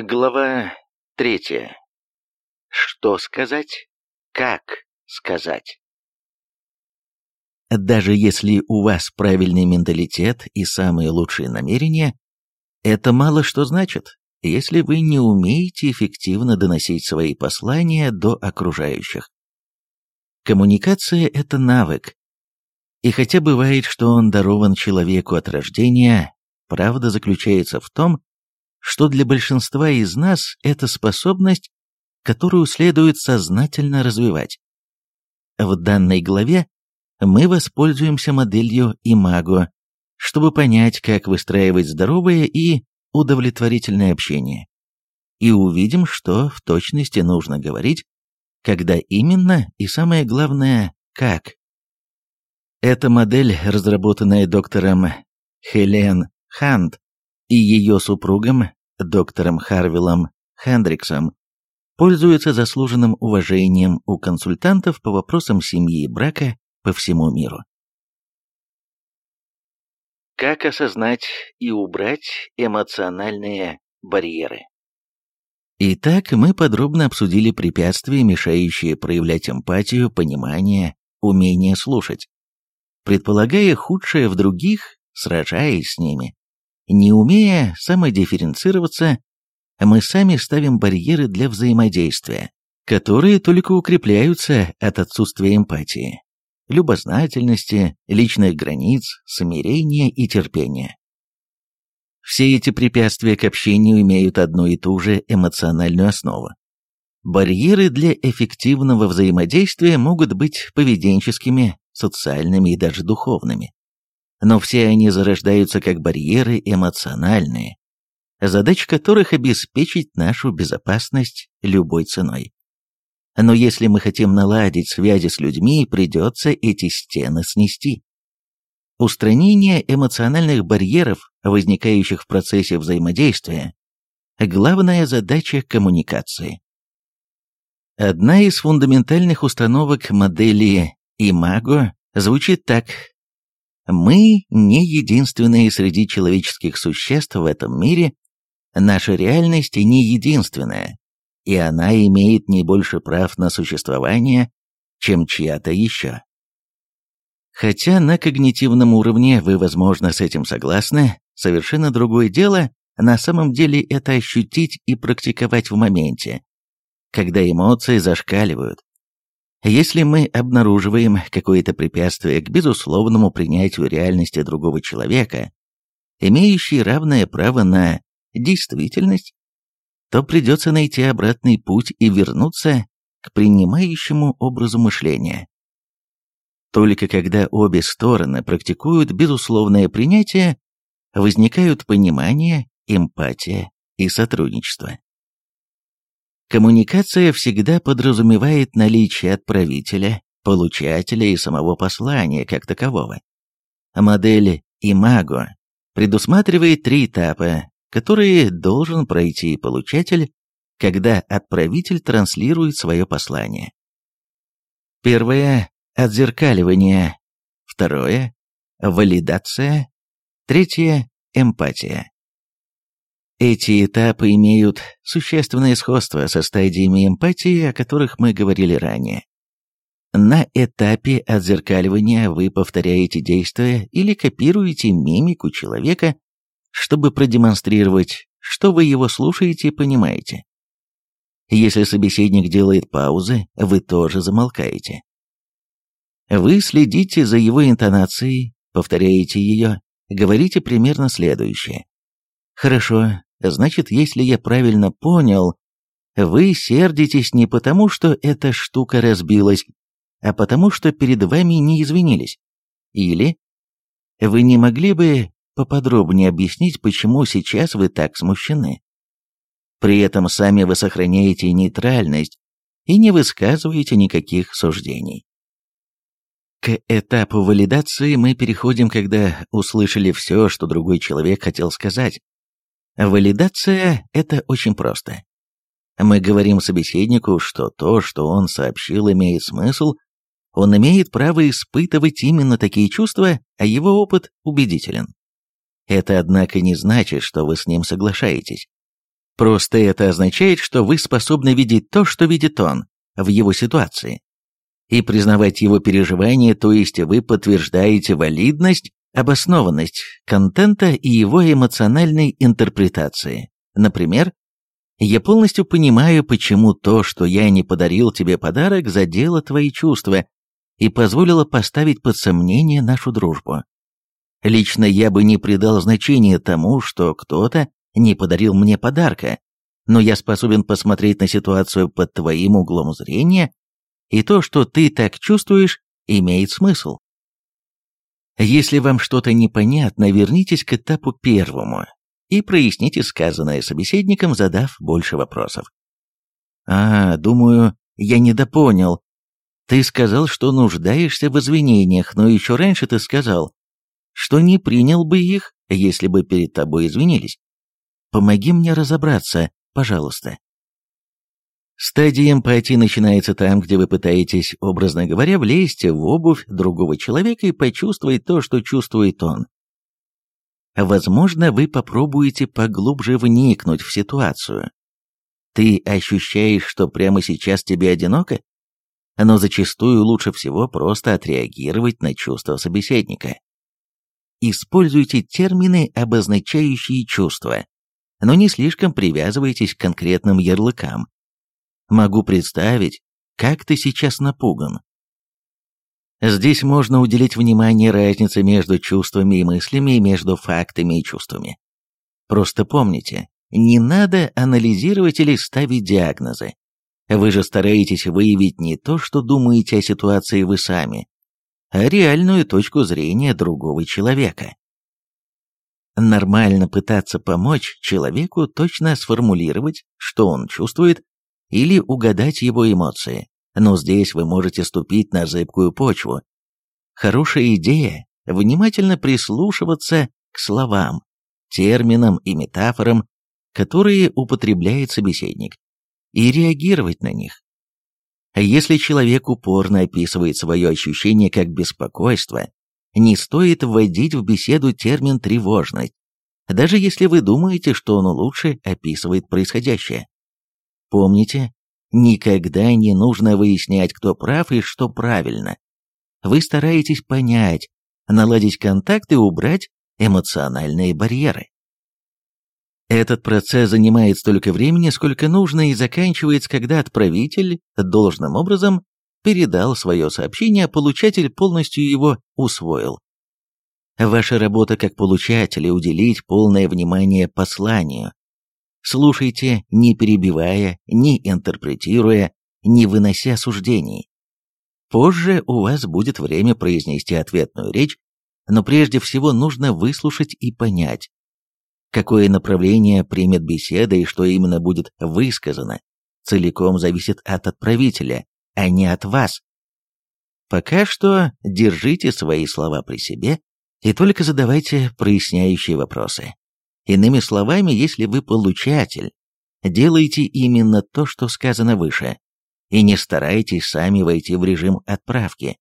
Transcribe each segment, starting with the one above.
Глава третья. Что сказать? Как сказать? Даже если у вас правильный менталитет и самые лучшие намерения, это мало что значит, если вы не умеете эффективно доносить свои послания до окружающих. Коммуникация – это навык. И хотя бывает, что он дарован человеку от рождения, правда заключается в том, что для большинства из нас это способность, которую следует сознательно развивать. В данной главе мы воспользуемся моделью Имаго, чтобы понять, как выстраивать здоровое и удовлетворительное общение. И увидим, что в точности нужно говорить, когда именно и самое главное, как. Эта модель, разработанная доктором Хелен Хант и ее супругом, доктором Харвиллом Хендриксом, пользуется заслуженным уважением у консультантов по вопросам семьи и брака по всему миру. Как осознать и убрать эмоциональные барьеры? Итак, мы подробно обсудили препятствия, мешающие проявлять эмпатию, понимание, умение слушать. Предполагая худшее в других, сражаясь с ними, не умея самодифференцироваться, мы сами ставим барьеры для взаимодействия, которые только укрепляются от отсутствия эмпатии любознательности, личных границ, смирения и терпения. Все эти препятствия к общению имеют одну и ту же эмоциональную основу. Барьеры для эффективного взаимодействия могут быть поведенческими, социальными и даже духовными. Но все они зарождаются как барьеры эмоциональные, задача которых обеспечить нашу безопасность любой ценой. Но если мы хотим наладить связи с людьми, придется эти стены снести. Устранение эмоциональных барьеров, возникающих в процессе взаимодействия, главная задача коммуникации. Одна из фундаментальных установок модели Имаго звучит так. Мы не единственные среди человеческих существ в этом мире, наша реальность не единственная, и она имеет не больше прав на существование, чем чья-то еще. Хотя на когнитивном уровне вы, возможно, с этим согласны, совершенно другое дело на самом деле это ощутить и практиковать в моменте, когда эмоции зашкаливают. Если мы обнаруживаем какое-то препятствие к безусловному принятию реальности другого человека, имеющий равное право на действительность, то придется найти обратный путь и вернуться к принимающему образу мышления. Только когда обе стороны практикуют безусловное принятие, возникают понимание, эмпатия и сотрудничество. Коммуникация всегда подразумевает наличие отправителя, получателя и самого послания как такового. Модель Имаго предусматривает три этапа которые должен пройти получатель, когда отправитель транслирует свое послание. Первое – отзеркаливание. Второе – валидация. Третье – эмпатия. Эти этапы имеют существенное сходство со стадиями эмпатии, о которых мы говорили ранее. На этапе отзеркаливания вы повторяете действия или копируете мимику человека, чтобы продемонстрировать, что вы его слушаете и понимаете. Если собеседник делает паузы, вы тоже замолкаете. Вы следите за его интонацией, повторяете ее, говорите примерно следующее. Хорошо, значит, если я правильно понял, вы сердитесь не потому, что эта штука разбилась, а потому, что перед вами не извинились. Или вы не могли бы поподробнее объяснить, почему сейчас вы так смущены. При этом сами вы сохраняете нейтральность и не высказываете никаких суждений. К этапу валидации мы переходим, когда услышали все, что другой человек хотел сказать. Валидация – это очень просто. Мы говорим собеседнику, что то, что он сообщил, имеет смысл, он имеет право испытывать именно такие чувства, а его опыт убедителен. Это, однако, не значит, что вы с ним соглашаетесь. Просто это означает, что вы способны видеть то, что видит он, в его ситуации. И признавать его переживания, то есть вы подтверждаете валидность, обоснованность контента и его эмоциональной интерпретации. Например, я полностью понимаю, почему то, что я не подарил тебе подарок, задело твои чувства и позволило поставить под сомнение нашу дружбу. Лично я бы не придал значения тому, что кто-то не подарил мне подарка, но я способен посмотреть на ситуацию под твоим углом зрения, и то, что ты так чувствуешь, имеет смысл. Если вам что-то непонятно, вернитесь к этапу первому и проясните сказанное собеседником, задав больше вопросов. «А, думаю, я недопонял. Ты сказал, что нуждаешься в извинениях, но еще раньше ты сказал, что не принял бы их, если бы перед тобой извинились. Помоги мне разобраться, пожалуйста. Стадия эмпатии начинается там, где вы пытаетесь, образно говоря, влезть в обувь другого человека и почувствовать то, что чувствует он. Возможно, вы попробуете поглубже вникнуть в ситуацию. Ты ощущаешь, что прямо сейчас тебе одиноко? Но зачастую лучше всего просто отреагировать на чувства собеседника. Используйте термины, обозначающие чувства но не слишком привязывайтесь к конкретным ярлыкам. Могу представить, как ты сейчас напуган. Здесь можно уделить внимание разнице между чувствами и мыслями и между фактами и чувствами. Просто помните, не надо анализировать или ставить диагнозы. Вы же стараетесь выявить не то, что думаете о ситуации вы сами, а реальную точку зрения другого человека. Нормально пытаться помочь человеку точно сформулировать, что он чувствует, или угадать его эмоции, но здесь вы можете ступить на зыбкую почву. Хорошая идея – внимательно прислушиваться к словам, терминам и метафорам, которые употребляет собеседник, и реагировать на них. Если человек упорно описывает свое ощущение как беспокойство, не стоит вводить в беседу термин «тревожность», даже если вы думаете, что он лучше описывает происходящее. Помните, никогда не нужно выяснять, кто прав и что правильно. Вы стараетесь понять, наладить контакт и убрать эмоциональные барьеры. Этот процесс занимает столько времени, сколько нужно, и заканчивается, когда отправитель должным образом передал свое сообщение, а получатель полностью его усвоил. Ваша работа как получателя – уделить полное внимание посланию. Слушайте, не перебивая, не интерпретируя, не вынося суждений. Позже у вас будет время произнести ответную речь, но прежде всего нужно выслушать и понять, какое направление примет беседа и что именно будет высказано, целиком зависит от отправителя, а не от вас. Пока что держите свои слова при себе и только задавайте проясняющие вопросы. Иными словами, если вы получатель, делайте именно то, что сказано выше, и не старайтесь сами войти в режим отправки.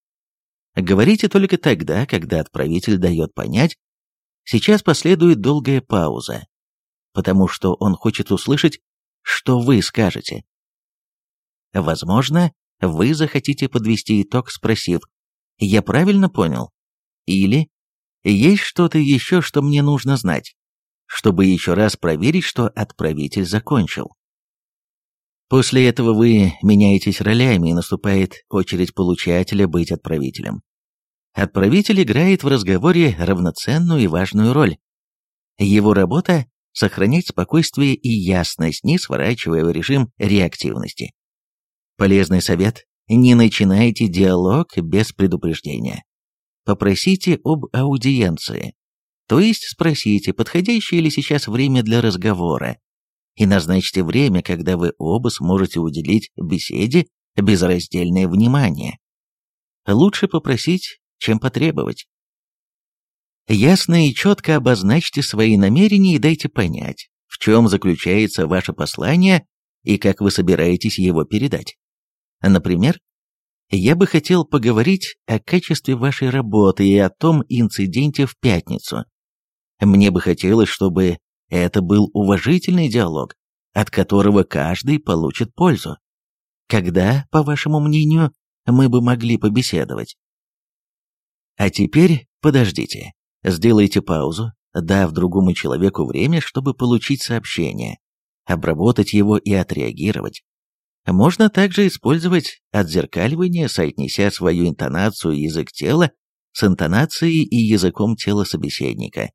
Говорите только тогда, когда отправитель дает понять, сейчас последует долгая пауза, потому что он хочет услышать, что вы скажете. Возможно, вы захотите подвести итог, спросив «Я правильно понял?» или «Есть что-то еще, что мне нужно знать?» Чтобы еще раз проверить, что отправитель закончил. После этого вы меняетесь ролями, и наступает очередь получателя быть отправителем. Отправитель играет в разговоре равноценную и важную роль. Его работа – сохранять спокойствие и ясность, не сворачивая в режим реактивности. Полезный совет не начинайте диалог без предупреждения. Попросите об аудиенции, то есть спросите, подходящее ли сейчас время для разговора, и назначьте время, когда вы оба сможете уделить беседе безраздельное внимание. Лучше попросить, чем потребовать. Ясно и четко обозначьте свои намерения и дайте понять, в чем заключается ваше послание и как вы собираетесь его передать. Например, я бы хотел поговорить о качестве вашей работы и о том инциденте в пятницу. Мне бы хотелось, чтобы это был уважительный диалог, от которого каждый получит пользу. Когда, по вашему мнению, мы бы могли побеседовать? А теперь подождите, сделайте паузу, дав другому человеку время, чтобы получить сообщение, обработать его и отреагировать. Можно также использовать отзеркаливание, соотнеся свою интонацию и язык тела с интонацией и языком тела собеседника,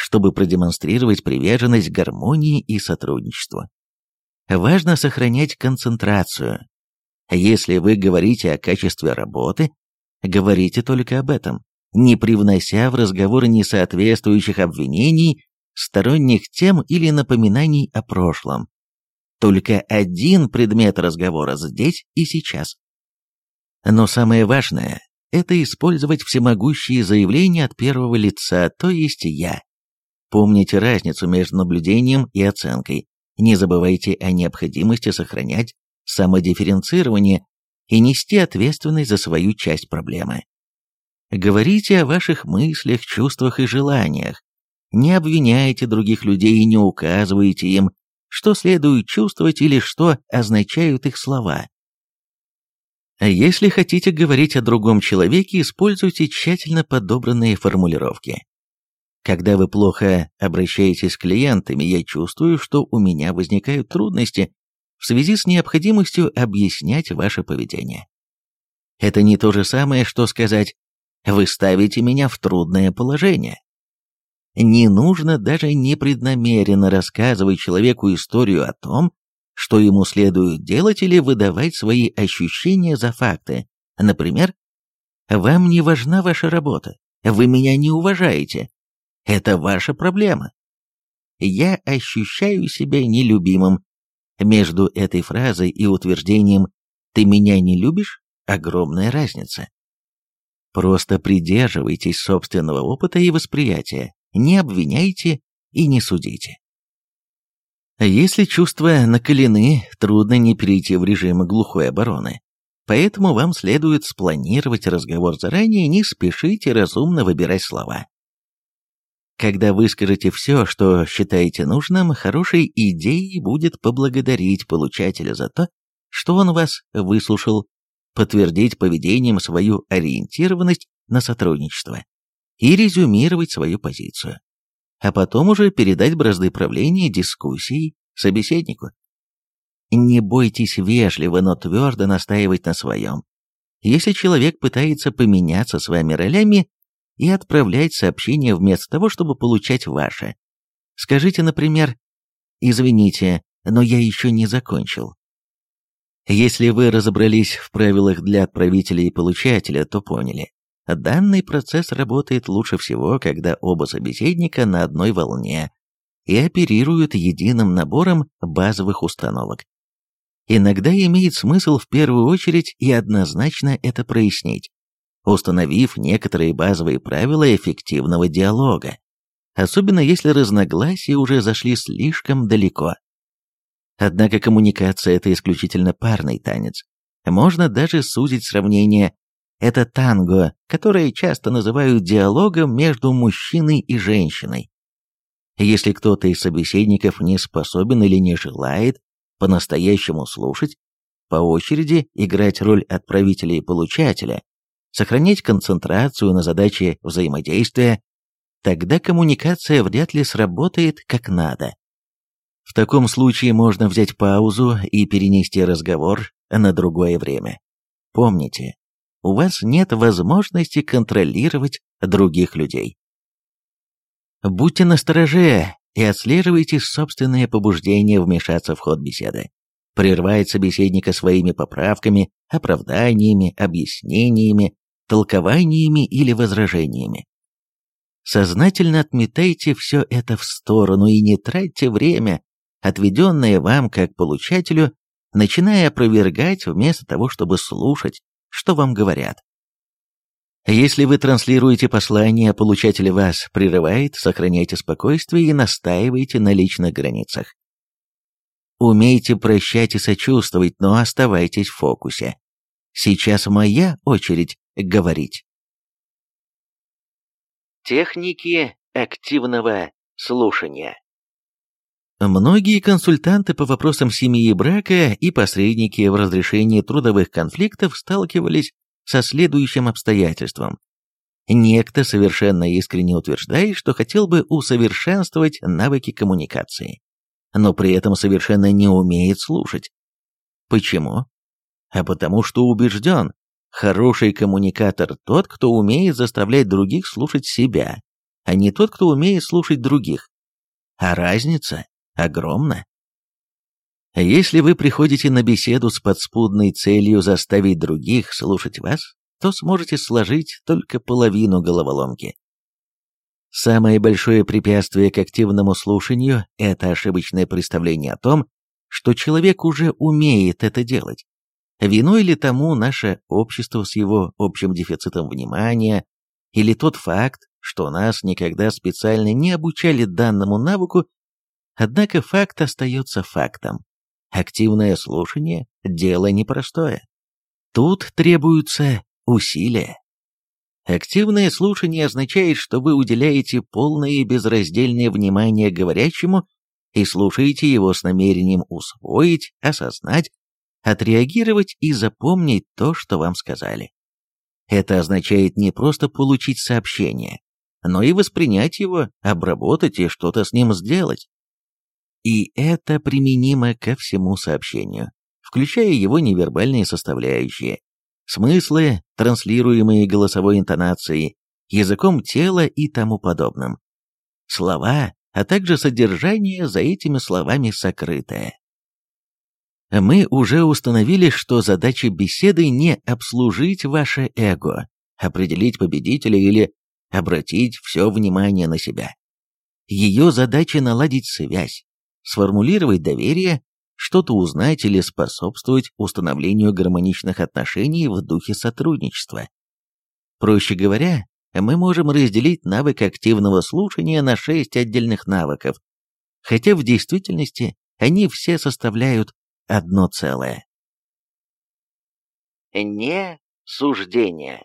чтобы продемонстрировать приверженность гармонии и сотрудничеству. Важно сохранять концентрацию. Если вы говорите о качестве работы, говорите только об этом, не привнося в разговор несоответствующих обвинений, сторонних тем или напоминаний о прошлом. Только один предмет разговора здесь и сейчас. Но самое важное – это использовать всемогущие заявления от первого лица, то есть «я». Помните разницу между наблюдением и оценкой. Не забывайте о необходимости сохранять самодифференцирование и нести ответственность за свою часть проблемы. Говорите о ваших мыслях, чувствах и желаниях. Не обвиняйте других людей и не указывайте им, что следует чувствовать или что означают их слова. Если хотите говорить о другом человеке, используйте тщательно подобранные формулировки. Когда вы плохо обращаетесь с клиентами, я чувствую, что у меня возникают трудности в связи с необходимостью объяснять ваше поведение. Это не то же самое, что сказать «вы ставите меня в трудное положение». Не нужно даже непреднамеренно рассказывать человеку историю о том, что ему следует делать или выдавать свои ощущения за факты. Например, «Вам не важна ваша работа, вы меня не уважаете, это ваша проблема. Я ощущаю себя нелюбимым. Между этой фразой и утверждением «ты меня не любишь» огромная разница. Просто придерживайтесь собственного опыта и восприятия, не обвиняйте и не судите. Если чувства накалены, трудно не перейти в режим глухой обороны. Поэтому вам следует спланировать разговор заранее не спешите разумно выбирать слова. Когда выскажете все, что считаете нужным, хорошей идеей будет поблагодарить получателя за то, что он вас выслушал, подтвердить поведением свою ориентированность на сотрудничество и резюмировать свою позицию, а потом уже передать бразды правления дискуссии собеседнику. Не бойтесь вежливо, но твердо настаивать на своем. Если человек пытается поменяться с вами ролями, и отправлять сообщение вместо того, чтобы получать ваше. Скажите, например, «Извините, но я еще не закончил». Если вы разобрались в правилах для отправителя и получателя, то поняли. Данный процесс работает лучше всего, когда оба собеседника на одной волне и оперируют единым набором базовых установок. Иногда имеет смысл в первую очередь и однозначно это прояснить установив некоторые базовые правила эффективного диалога, особенно если разногласия уже зашли слишком далеко. Однако коммуникация – это исключительно парный танец. Можно даже сузить сравнение «это танго», которое часто называют диалогом между мужчиной и женщиной. Если кто-то из собеседников не способен или не желает по-настоящему слушать, по очереди играть роль отправителя и получателя, сохранять концентрацию на задаче взаимодействия, тогда коммуникация вряд ли сработает как надо. В таком случае можно взять паузу и перенести разговор на другое время. Помните, у вас нет возможности контролировать других людей. Будьте настороже и отслеживайте собственные побуждения вмешаться в ход беседы. Прервать собеседника своими поправками, оправданиями, объяснениями, толкованиями или возражениями. Сознательно отметайте все это в сторону и не тратьте время, отведенное вам как получателю, начиная опровергать вместо того, чтобы слушать, что вам говорят. Если вы транслируете послание, а получатель вас прерывает, сохраняйте спокойствие и настаивайте на личных границах. Умейте прощать и сочувствовать, но оставайтесь в фокусе. Сейчас моя очередь говорить. Техники активного слушания Многие консультанты по вопросам семьи и брака и посредники в разрешении трудовых конфликтов сталкивались со следующим обстоятельством. Некто совершенно искренне утверждает, что хотел бы усовершенствовать навыки коммуникации, но при этом совершенно не умеет слушать. Почему? А потому что убежден, хороший коммуникатор тот, кто умеет заставлять других слушать себя, а не тот, кто умеет слушать других. А разница огромна. Если вы приходите на беседу с подспудной целью заставить других слушать вас, то сможете сложить только половину головоломки. Самое большое препятствие к активному слушанию – это ошибочное представление о том, что человек уже умеет это делать. Виной ли тому наше общество с его общим дефицитом внимания, или тот факт, что нас никогда специально не обучали данному навыку, однако факт остается фактом. Активное слушание – дело непростое. Тут требуются усилия. Активное слушание означает, что вы уделяете полное и безраздельное внимание говорящему и слушаете его с намерением усвоить, осознать, отреагировать и запомнить то, что вам сказали. Это означает не просто получить сообщение, но и воспринять его, обработать и что-то с ним сделать. И это применимо ко всему сообщению, включая его невербальные составляющие, смыслы, транслируемые голосовой интонацией, языком тела и тому подобным. Слова, а также содержание за этими словами сокрытое. Мы уже установили, что задача беседы не обслужить ваше эго, определить победителя или обратить все внимание на себя. Ее задача наладить связь, сформулировать доверие, что-то узнать или способствовать установлению гармоничных отношений в духе сотрудничества. Проще говоря, мы можем разделить навык активного слушания на шесть отдельных навыков, хотя в действительности они все составляют одно целое. Не суждение.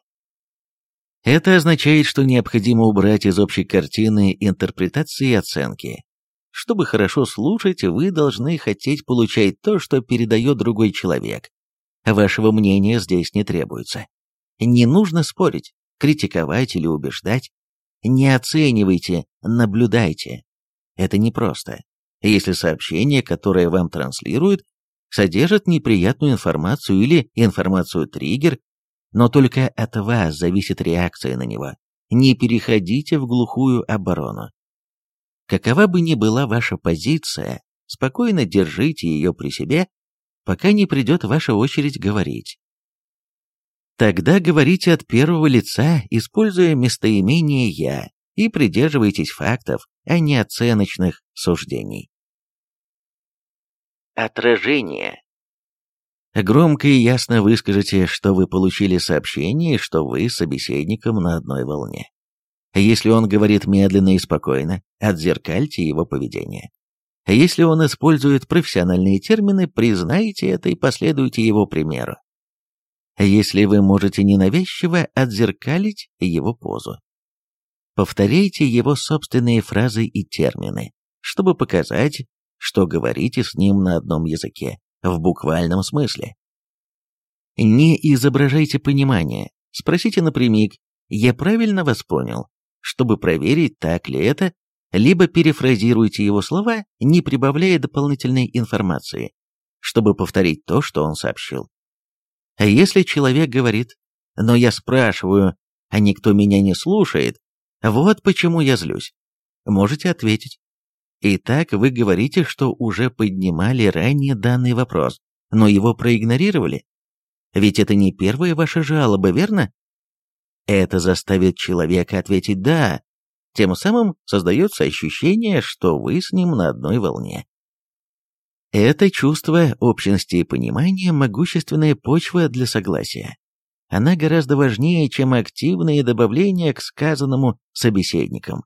Это означает, что необходимо убрать из общей картины интерпретации и оценки. Чтобы хорошо слушать, вы должны хотеть получать то, что передает другой человек. Вашего мнения здесь не требуется. Не нужно спорить, критиковать или убеждать. Не оценивайте, наблюдайте. Это непросто. Если сообщение, которое вам транслируют, содержит неприятную информацию или информацию-триггер, но только от вас зависит реакция на него. Не переходите в глухую оборону. Какова бы ни была ваша позиция, спокойно держите ее при себе, пока не придет ваша очередь говорить. Тогда говорите от первого лица, используя местоимение «я», и придерживайтесь фактов, а не оценочных суждений. Отражение. Громко и ясно выскажите, что вы получили сообщение и что вы с собеседником на одной волне. Если он говорит медленно и спокойно, отзеркальте его поведение. Если он использует профессиональные термины, признайте это и последуйте его примеру. Если вы можете ненавязчиво отзеркалить его позу. Повторяйте его собственные фразы и термины, чтобы показать, что говорите с ним на одном языке, в буквальном смысле. Не изображайте понимание, спросите напрямик «Я правильно вас понял?» Чтобы проверить, так ли это, либо перефразируйте его слова, не прибавляя дополнительной информации, чтобы повторить то, что он сообщил. А если человек говорит «но я спрашиваю, а никто меня не слушает», вот почему я злюсь, можете ответить Итак, вы говорите, что уже поднимали ранее данный вопрос, но его проигнорировали? Ведь это не первая ваша жалоба, верно? Это заставит человека ответить «да», тем самым создается ощущение, что вы с ним на одной волне. Это чувство общности и понимания – могущественная почва для согласия. Она гораздо важнее, чем активные добавления к сказанному собеседникам.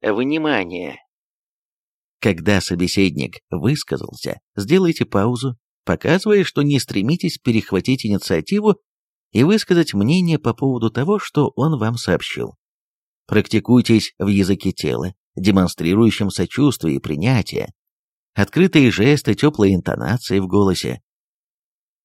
Внимание! Когда собеседник высказался, сделайте паузу, показывая, что не стремитесь перехватить инициативу и высказать мнение по поводу того, что он вам сообщил. Практикуйтесь в языке тела, демонстрирующим сочувствие и принятие, открытые жесты, теплые интонации в голосе.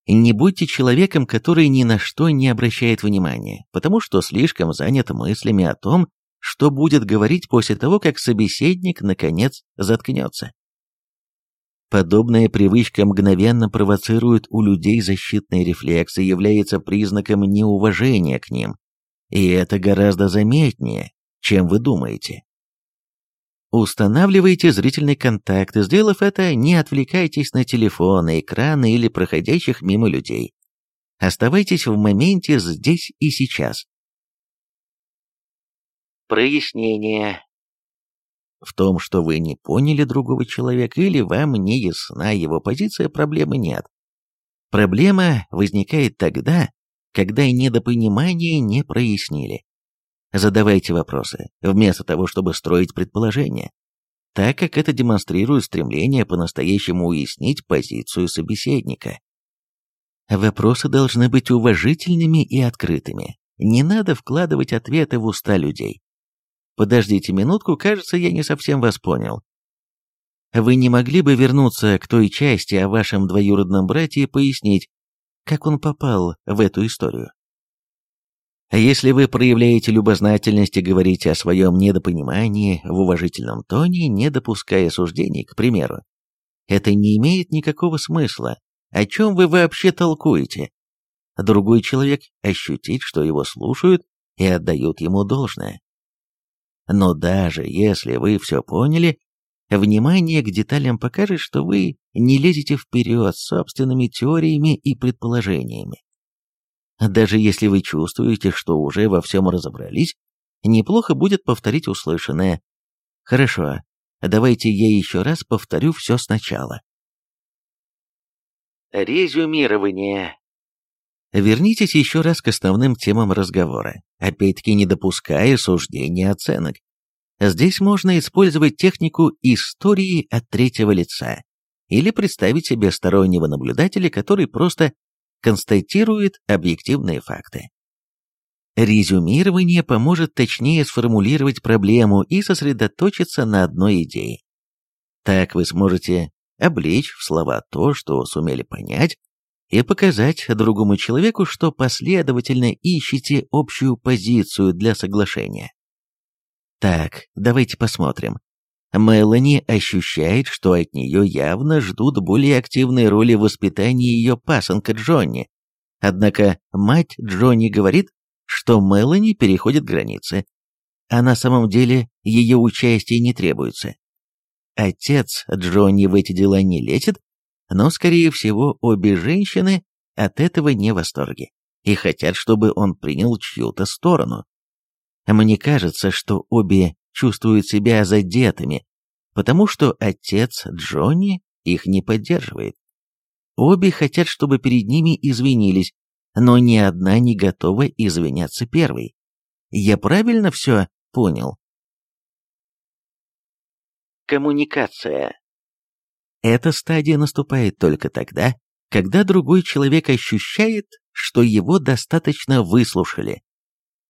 Не будьте человеком, который ни на что не обращает внимания, потому что слишком занят мыслями о том, что будет говорить после того, как собеседник, наконец, заткнется. Подобная привычка мгновенно провоцирует у людей защитные рефлексы, является признаком неуважения к ним. И это гораздо заметнее, чем вы думаете. Устанавливайте зрительный контакт, и сделав это, не отвлекайтесь на телефоны, экраны или проходящих мимо людей. Оставайтесь в моменте здесь и сейчас. Прояснение. В том, что вы не поняли другого человека или вам не ясна его позиция, проблемы нет. Проблема возникает тогда, когда недопонимание не прояснили. Задавайте вопросы, вместо того, чтобы строить предположения, так как это демонстрирует стремление по-настоящему уяснить позицию собеседника. Вопросы должны быть уважительными и открытыми. Не надо вкладывать ответы в уста людей. Подождите минутку, кажется, я не совсем вас понял. Вы не могли бы вернуться к той части о вашем двоюродном брате и пояснить, как он попал в эту историю? А если вы проявляете любознательность и говорите о своем недопонимании в уважительном тоне, не допуская суждений, к примеру, это не имеет никакого смысла. О чем вы вообще толкуете? Другой человек ощутит, что его слушают и отдают ему должное. Но даже если вы все поняли, внимание к деталям покажет, что вы не лезете вперед собственными теориями и предположениями. Даже если вы чувствуете, что уже во всем разобрались, неплохо будет повторить услышанное. Хорошо, давайте я еще раз повторю все сначала. Резюмирование. Вернитесь еще раз к основным темам разговора, опять-таки не допуская суждений оценок. Здесь можно использовать технику истории от третьего лица или представить себе стороннего наблюдателя, который просто констатирует объективные факты. Резюмирование поможет точнее сформулировать проблему и сосредоточиться на одной идее. Так вы сможете облечь в слова то, что сумели понять, и показать другому человеку, что последовательно ищете общую позицию для соглашения. Так, давайте посмотрим. Мелани ощущает, что от нее явно ждут более активной роли в воспитании ее пасынка Джонни. Однако мать Джонни говорит, что Мелани переходит границы, а на самом деле ее участие не требуется. Отец Джонни в эти дела не летит, но, скорее всего, обе женщины от этого не в восторге и хотят, чтобы он принял чью-то сторону. Мне кажется, что обе чувствуют себя задетыми, потому что отец Джонни их не поддерживает. Обе хотят, чтобы перед ними извинились, но ни одна не готова извиняться первой. Я правильно все понял? Коммуникация. Эта стадия наступает только тогда, когда другой человек ощущает, что его достаточно выслушали.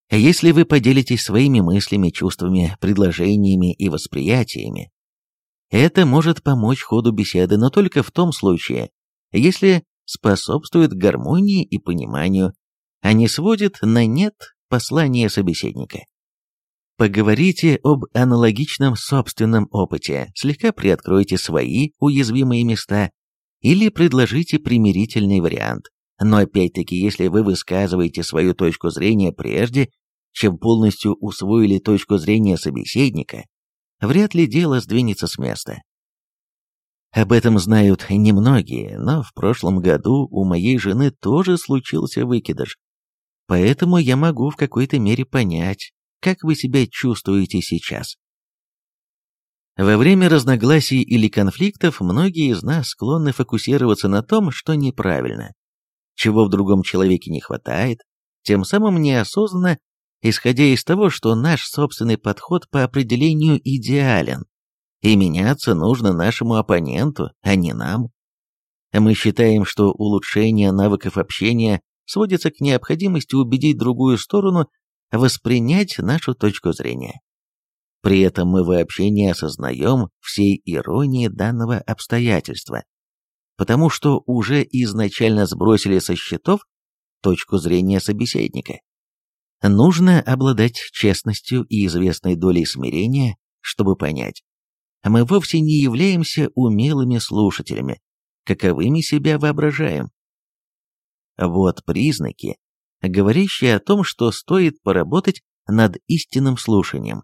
Если вы поделитесь своими мыслями, чувствами, предложениями и восприятиями, это может помочь ходу беседы, но только в том случае, если способствует гармонии и пониманию, а не сводит на нет послание собеседника. Поговорите об аналогичном собственном опыте, слегка приоткройте свои уязвимые места или предложите примирительный вариант. Но опять-таки, если вы высказываете свою точку зрения прежде, чем полностью усвоили точку зрения собеседника, вряд ли дело сдвинется с места. Об этом знают немногие, но в прошлом году у моей жены тоже случился выкидыш. Поэтому я могу в какой-то мере понять, как вы себя чувствуете сейчас. Во время разногласий или конфликтов многие из нас склонны фокусироваться на том, что неправильно, чего в другом человеке не хватает, тем самым неосознанно исходя из того, что наш собственный подход по определению идеален, и меняться нужно нашему оппоненту, а не нам. Мы считаем, что улучшение навыков общения сводится к необходимости убедить другую сторону воспринять нашу точку зрения. При этом мы вообще не осознаем всей иронии данного обстоятельства, потому что уже изначально сбросили со счетов точку зрения собеседника. Нужно обладать честностью и известной долей смирения, чтобы понять, мы вовсе не являемся умелыми слушателями, каковыми себя воображаем. Вот признаки, говорящие о том, что стоит поработать над истинным слушанием.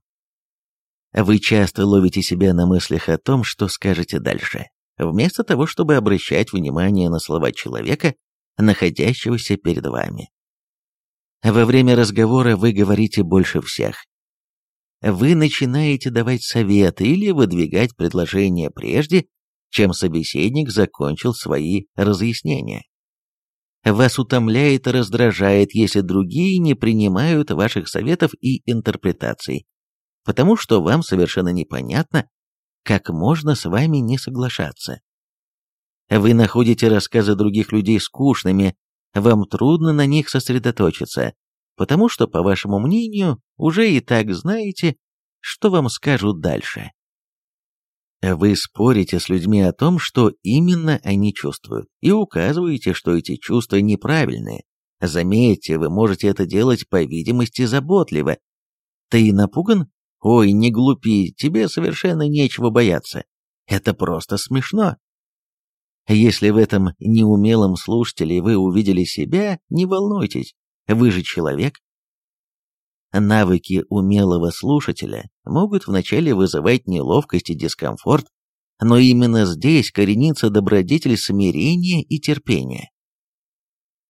Вы часто ловите себя на мыслях о том, что скажете дальше, вместо того, чтобы обращать внимание на слова человека, находящегося перед вами. Во время разговора вы говорите больше всех. Вы начинаете давать советы или выдвигать предложения прежде, чем собеседник закончил свои разъяснения. Вас утомляет и раздражает, если другие не принимают ваших советов и интерпретаций, потому что вам совершенно непонятно, как можно с вами не соглашаться. Вы находите рассказы других людей скучными, вам трудно на них сосредоточиться, потому что, по вашему мнению, уже и так знаете, что вам скажут дальше. Вы спорите с людьми о том, что именно они чувствуют, и указываете, что эти чувства неправильные. Заметьте, вы можете это делать, по видимости, заботливо. Ты напуган? Ой, не глупи, тебе совершенно нечего бояться. Это просто смешно. Если в этом неумелом слушателе вы увидели себя, не волнуйтесь, вы же человек. Навыки умелого слушателя могут вначале вызывать неловкость и дискомфорт, но именно здесь коренится добродетель смирения и терпения.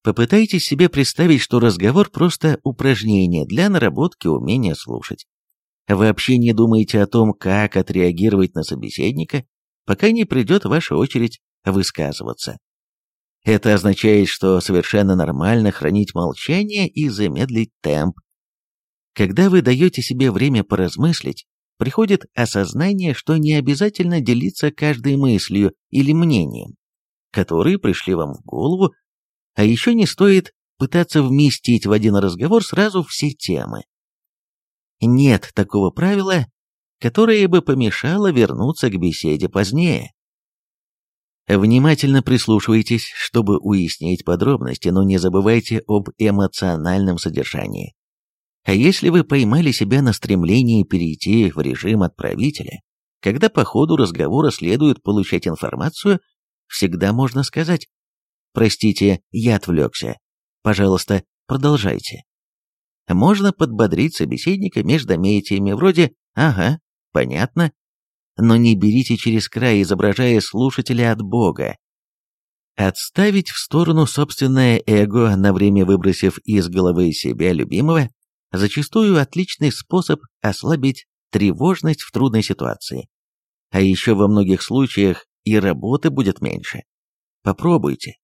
Попытайтесь себе представить, что разговор просто упражнение для наработки умения слушать. Вообще не думайте о том, как отреагировать на собеседника, пока не придет ваша очередь высказываться. Это означает, что совершенно нормально хранить молчание и замедлить темп. Когда вы даете себе время поразмыслить, приходит осознание, что не обязательно делиться каждой мыслью или мнением, которые пришли вам в голову, а еще не стоит пытаться вместить в один разговор сразу все темы. Нет такого правила, которое бы помешало вернуться к беседе позднее. Внимательно прислушивайтесь, чтобы уяснить подробности, но не забывайте об эмоциональном содержании. А если вы поймали себя на стремлении перейти в режим отправителя, когда по ходу разговора следует получать информацию, всегда можно сказать «Простите, я отвлекся. Пожалуйста, продолжайте». Можно подбодрить собеседника междометиями вроде «Ага, понятно», но не берите через край, изображая слушателя от Бога. Отставить в сторону собственное эго, на время выбросив из головы себя любимого, зачастую отличный способ ослабить тревожность в трудной ситуации. А еще во многих случаях и работы будет меньше. Попробуйте.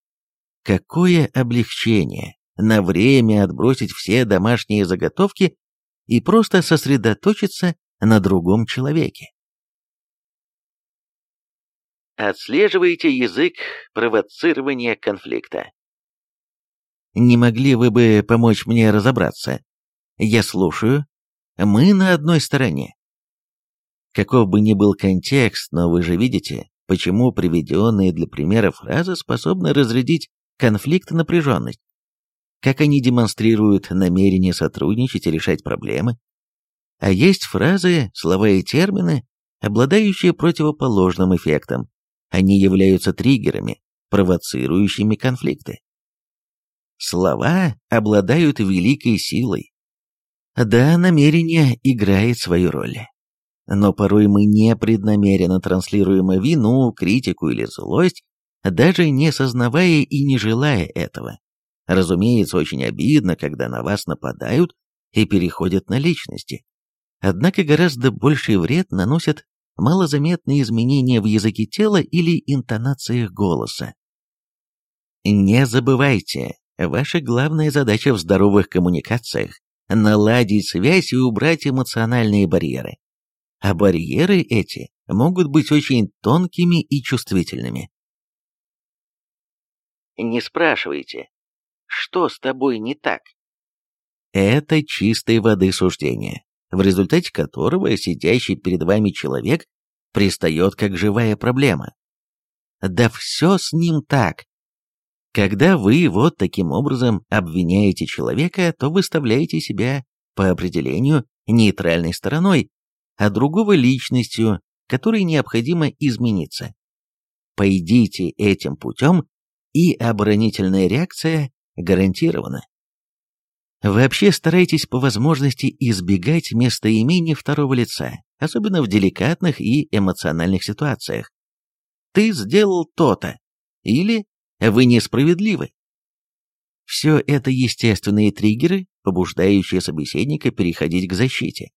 Какое облегчение на время отбросить все домашние заготовки и просто сосредоточиться на другом человеке. Отслеживайте язык провоцирования конфликта. Не могли вы бы помочь мне разобраться? Я слушаю. Мы на одной стороне. Каков бы ни был контекст, но вы же видите, почему приведенные для примера фразы способны разрядить конфликт и напряженность. Как они демонстрируют намерение сотрудничать и решать проблемы. А есть фразы, слова и термины, обладающие противоположным эффектом, они являются триггерами, провоцирующими конфликты. Слова обладают великой силой. Да, намерение играет свою роль. Но порой мы непреднамеренно транслируем вину, критику или злость, даже не сознавая и не желая этого. Разумеется, очень обидно, когда на вас нападают и переходят на личности. Однако гораздо больший вред наносят малозаметные изменения в языке тела или интонациях голоса. Не забывайте, ваша главная задача в здоровых коммуникациях – наладить связь и убрать эмоциональные барьеры. А барьеры эти могут быть очень тонкими и чувствительными. Не спрашивайте, что с тобой не так? Это чистой воды суждение. в результате которого сидящий перед вами человек пристает как живая проблема. Да все с ним так. Когда вы вот таким образом обвиняете человека, то выставляете себя по определению нейтральной стороной, а другого личностью, которой необходимо измениться. Пойдите этим путем, и оборонительная реакция гарантирована. Вообще старайтесь по возможности избегать местоимений второго лица, особенно в деликатных и эмоциональных ситуациях. «Ты сделал то-то» или «Вы несправедливы». Все это естественные триггеры, побуждающие собеседника переходить к защите.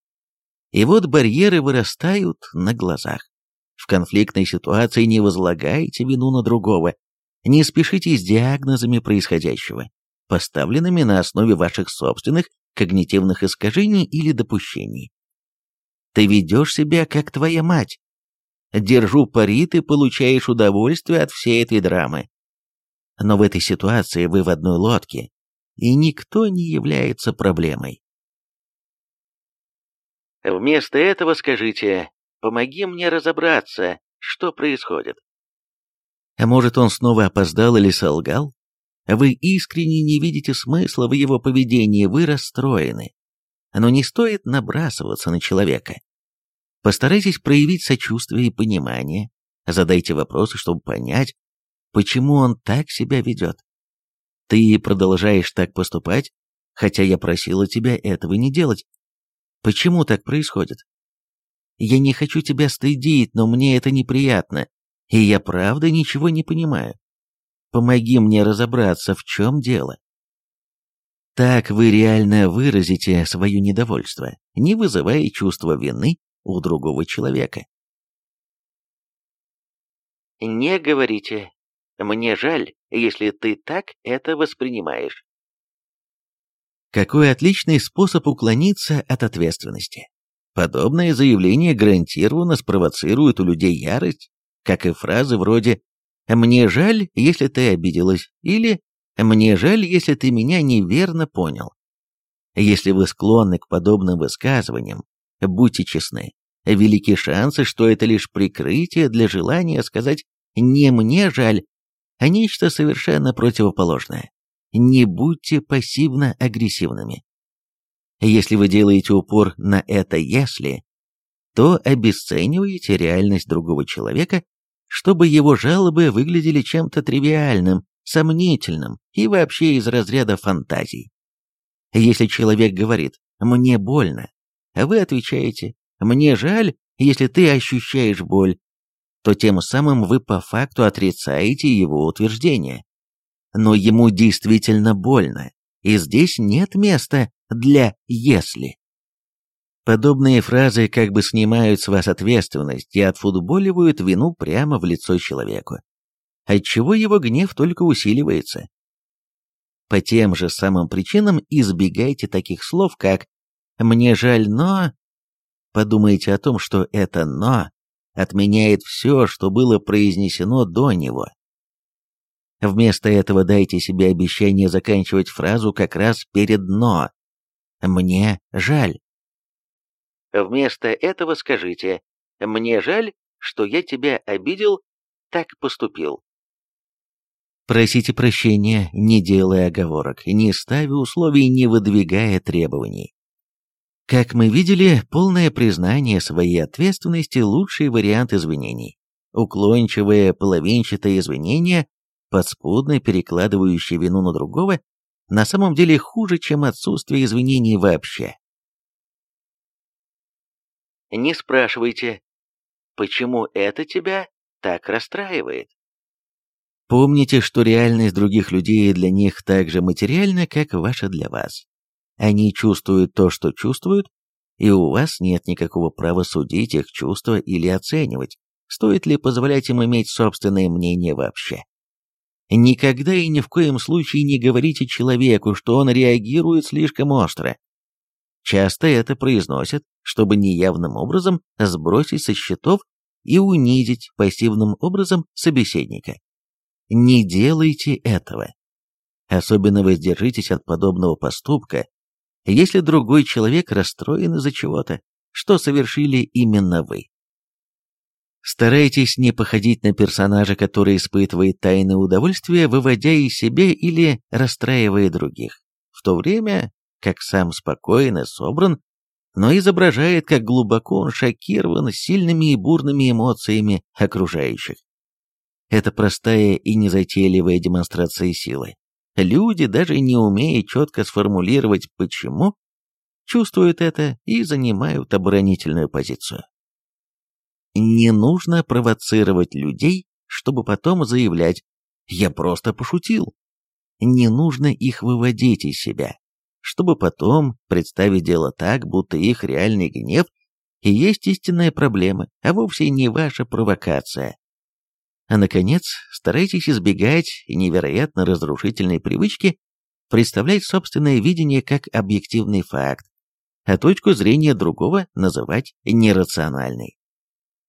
И вот барьеры вырастают на глазах. В конфликтной ситуации не возлагайте вину на другого, не спешите с диагнозами происходящего, поставленными на основе ваших собственных когнитивных искажений или допущений. Ты ведешь себя, как твоя мать. Держу пари, ты получаешь удовольствие от всей этой драмы. Но в этой ситуации вы в одной лодке, и никто не является проблемой. Вместо этого скажите «помоги мне разобраться, что происходит». А может, он снова опоздал или солгал? Вы искренне не видите смысла в его поведении, вы расстроены. Но не стоит набрасываться на человека. Постарайтесь проявить сочувствие и понимание, задайте вопросы, чтобы понять, почему он так себя ведет. Ты продолжаешь так поступать, хотя я просила тебя этого не делать. Почему так происходит? Я не хочу тебя стыдить, но мне это неприятно, и я правда ничего не понимаю. Помоги мне разобраться, в чем дело. Так вы реально выразите свое недовольство, не вызывая чувства вины у другого человека. Не говорите «мне жаль», если ты так это воспринимаешь. Какой отличный способ уклониться от ответственности. Подобное заявление гарантированно спровоцирует у людей ярость, как и фразы вроде «мне жаль, если ты обиделась» или «мне жаль, если ты меня неверно понял». Если вы склонны к подобным высказываниям, будьте честны, велики шансы, что это лишь прикрытие для желания сказать «не мне жаль», а нечто совершенно противоположное. Не будьте пассивно-агрессивными. Если вы делаете упор на это «если», то обесцениваете реальность другого человека, чтобы его жалобы выглядели чем-то тривиальным, сомнительным и вообще из разряда фантазий. Если человек говорит «мне больно», а вы отвечаете «мне жаль, если ты ощущаешь боль», то тем самым вы по факту отрицаете его утверждение но ему действительно больно, и здесь нет места для «если». Подобные фразы как бы снимают с вас ответственность и отфутболивают вину прямо в лицо человеку, отчего его гнев только усиливается. По тем же самым причинам избегайте таких слов, как «мне жаль, но...» Подумайте о том, что это «но» отменяет все, что было произнесено до него. Вместо этого дайте себе обещание заканчивать фразу как раз перед «но». «Мне жаль». Вместо этого скажите «Мне жаль, что я тебя обидел, так поступил». Просите прощения, не делая оговорок, не ставя условий, не выдвигая требований. Как мы видели, полное признание своей ответственности – лучший вариант извинений. Уклончивое половинчатое извинение подспудно перекладывающий вину на другого, на самом деле хуже, чем отсутствие извинений вообще. Не спрашивайте, почему это тебя так расстраивает. Помните, что реальность других людей для них так же материальна, как ваша для вас. Они чувствуют то, что чувствуют, и у вас нет никакого права судить их чувства или оценивать, стоит ли позволять им иметь собственное мнение вообще. Никогда и ни в коем случае не говорите человеку, что он реагирует слишком остро. Часто это произносят, чтобы неявным образом сбросить со счетов и унизить пассивным образом собеседника. Не делайте этого. Особенно воздержитесь от подобного поступка, если другой человек расстроен из-за чего-то, что совершили именно вы. Старайтесь не походить на персонажа, который испытывает тайное удовольствие, выводя из себя или расстраивая других, в то время как сам спокойно собран, но изображает, как глубоко он шокирован сильными и бурными эмоциями окружающих. Это простая и незатейливая демонстрация силы. Люди, даже не умея четко сформулировать «почему», чувствуют это и занимают оборонительную позицию. Не нужно провоцировать людей, чтобы потом заявлять «я просто пошутил». Не нужно их выводить из себя, чтобы потом представить дело так, будто их реальный гнев и есть истинная проблема, а вовсе не ваша провокация. А наконец, старайтесь избегать невероятно разрушительной привычки представлять собственное видение как объективный факт, а точку зрения другого называть нерациональной.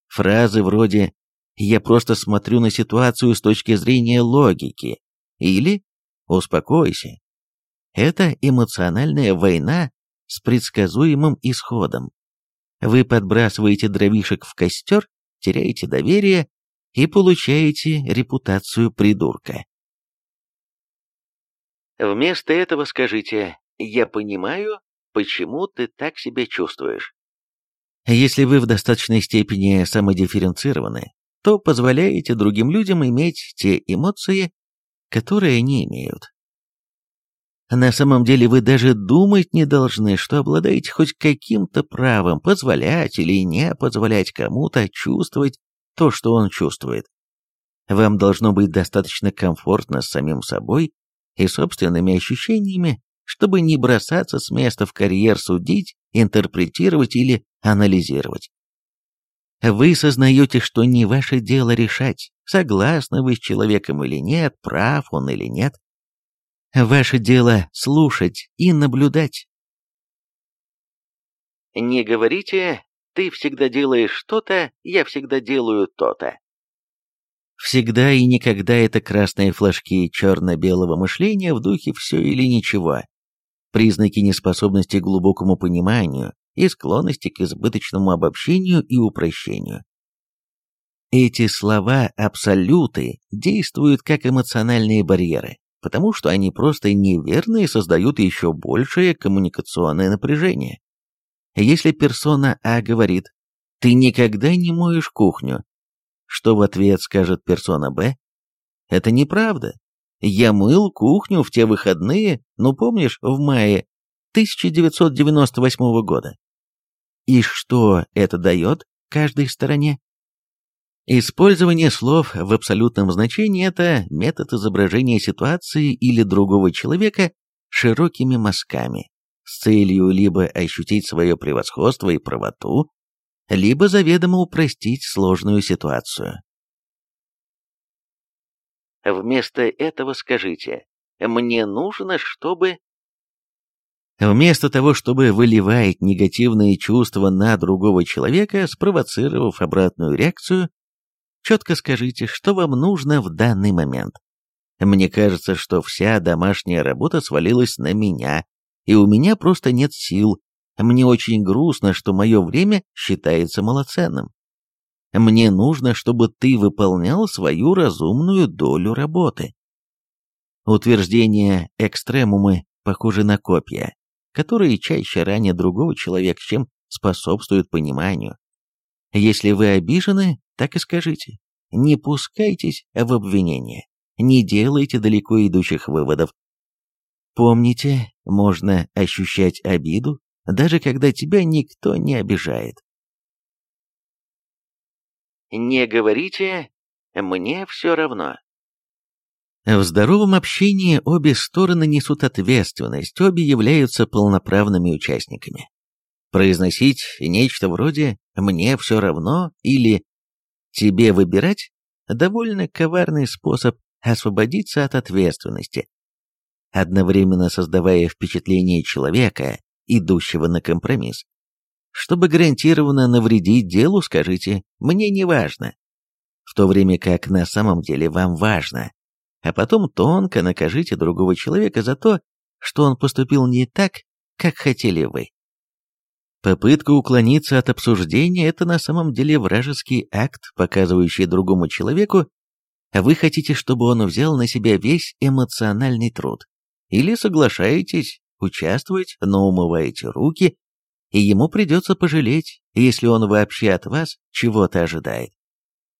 Фразы вроде «я просто смотрю на ситуацию с точки зрения логики» или «успокойся». Это эмоциональная война с предсказуемым исходом. Вы подбрасываете дровишек в костер, теряете доверие и получаете репутацию придурка. Вместо этого скажите «Я понимаю, почему ты так себя чувствуешь». Если вы в достаточной степени самодифференцированы, то позволяете другим людям иметь те эмоции, которые они имеют. На самом деле вы даже думать не должны, что обладаете хоть каким-то правом позволять или не позволять кому-то чувствовать то, что он чувствует. Вам должно быть достаточно комфортно с самим собой и собственными ощущениями, чтобы не бросаться с места в карьер судить, интерпретировать или анализировать. Вы сознаете, что не ваше дело решать, согласны вы с человеком или нет, прав он или нет. Ваше дело слушать и наблюдать. Не говорите ты всегда делаешь что-то, я всегда делаю то-то. Всегда и никогда это красные флажки черно-белого мышления в духе «все или ничего». Признаки неспособности к глубокому пониманию и склонности к избыточному обобщению и упрощению. Эти слова «абсолюты» действуют как эмоциональные барьеры, потому что они просто неверны и создают еще большее коммуникационное напряжение. Если персона А говорит «ты никогда не моешь кухню», что в ответ скажет персона Б? Это неправда. Я мыл кухню в те выходные, ну помнишь, в мае 1998 года. И что это дает каждой стороне? Использование слов в абсолютном значении – это метод изображения ситуации или другого человека широкими мазками, с целью либо ощутить свое превосходство и правоту, либо заведомо упростить сложную ситуацию. Вместо этого скажите «мне нужно, чтобы…» Вместо того, чтобы выливать негативные чувства на другого человека, спровоцировав обратную реакцию, четко скажите, что вам нужно в данный момент. Мне кажется, что вся домашняя работа свалилась на меня, и у меня просто нет сил. Мне очень грустно, что мое время считается малоценным. Мне нужно, чтобы ты выполнял свою разумную долю работы. Утверждения экстремумы похожи на копья, которые чаще ранят другого человека, чем способствуют пониманию. Если вы обижены, так и скажите. Не пускайтесь в обвинения, не делайте далеко идущих выводов, Помните, можно ощущать обиду, даже когда тебя никто не обижает. Не говорите «мне все равно». В здоровом общении обе стороны несут ответственность, обе являются полноправными участниками. Произносить нечто вроде «мне все равно» или «тебе выбирать» – довольно коварный способ освободиться от ответственности, одновременно создавая впечатление человека, идущего на компромисс. Чтобы гарантированно навредить делу, скажите «мне не важно», в то время как на самом деле вам важно, а потом тонко накажите другого человека за то, что он поступил не так, как хотели вы. Попытка уклониться от обсуждения – это на самом деле вражеский акт, показывающий другому человеку, а вы хотите, чтобы он взял на себя весь эмоциональный труд. Или соглашаетесь участвовать, но умываете руки, и ему придется пожалеть, если он вообще от вас чего-то ожидает.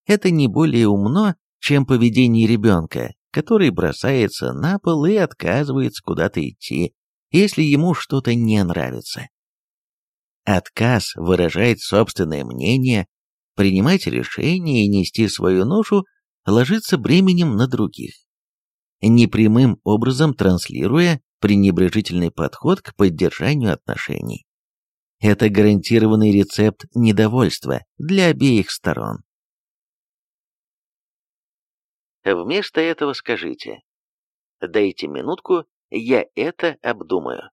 Это не более умно, чем поведение ребенка, который бросается на пол и отказывается куда-то идти, если ему что-то не нравится. Отказ выражать собственное мнение, принимать решения и нести свою ношу ложится бременем на других, непрямым образом транслируя пренебрежительный подход к поддержанию отношений. Это гарантированный рецепт недовольства для обеих сторон. Вместо этого скажите «Дайте минутку, я это обдумаю».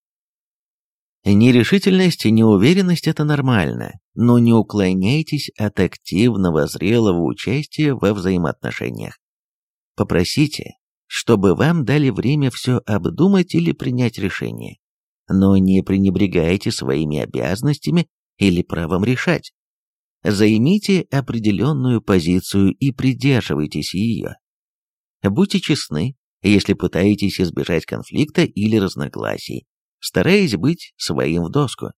Нерешительность и неуверенность – это нормально, но не уклоняйтесь от активного, зрелого участия во взаимоотношениях. Попросите, чтобы вам дали время все обдумать или принять решение, но не пренебрегайте своими обязанностями или правом решать. Займите определенную позицию и придерживайтесь ее. Будьте честны, если пытаетесь избежать конфликта или разногласий, стараясь быть своим в доску.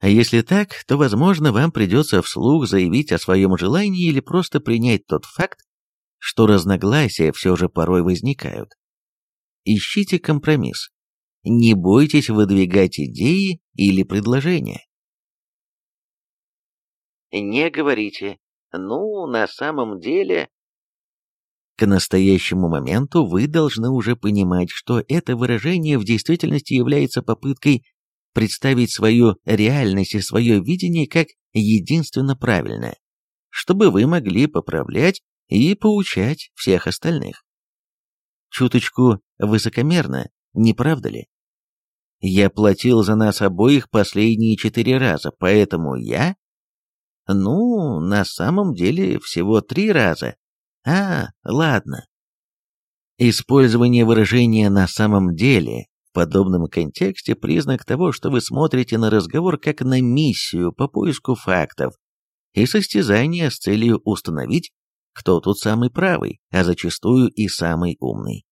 А если так, то, возможно, вам придется вслух заявить о своем желании или просто принять тот факт, что разногласия все же порой возникают. Ищите компромисс. Не бойтесь выдвигать идеи или предложения. Не говорите «ну, на самом деле...» К настоящему моменту вы должны уже понимать, что это выражение в действительности является попыткой представить свою реальность и свое видение как единственно правильное, чтобы вы могли поправлять и поучать всех остальных. Чуточку высокомерно, не правда ли? Я платил за нас обоих последние четыре раза, поэтому я... Ну, на самом деле всего три раза, а, ладно. Использование выражения «на самом деле» в подобном контексте признак того, что вы смотрите на разговор как на миссию по поиску фактов и состязание с целью установить, кто тут самый правый, а зачастую и самый умный.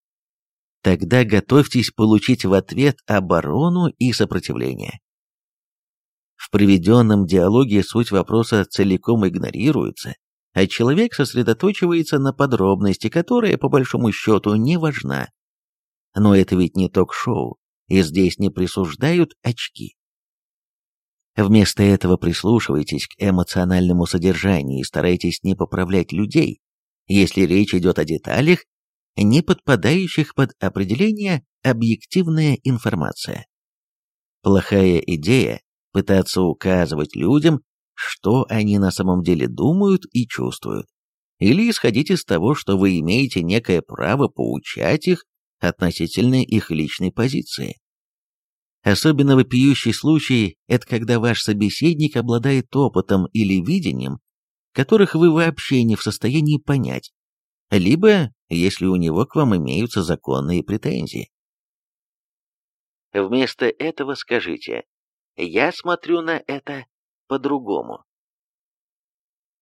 Тогда готовьтесь получить в ответ оборону и сопротивление. В приведенном диалоге суть вопроса целиком игнорируется, а человек сосредоточивается на подробности, которая, по большому счету, не важна. Но это ведь не ток-шоу, и здесь не присуждают очки. Вместо этого прислушивайтесь к эмоциональному содержанию и старайтесь не поправлять людей, если речь идет о деталях, не подпадающих под определение «объективная информация». Плохая идея – пытаться указывать людям что они на самом деле думают и чувствуют, или исходить из того, что вы имеете некое право поучать их относительно их личной позиции. Особенно вопиющий случай – это когда ваш собеседник обладает опытом или видением, которых вы вообще не в состоянии понять, либо если у него к вам имеются законные претензии. Вместо этого скажите «Я смотрю на это по-другому.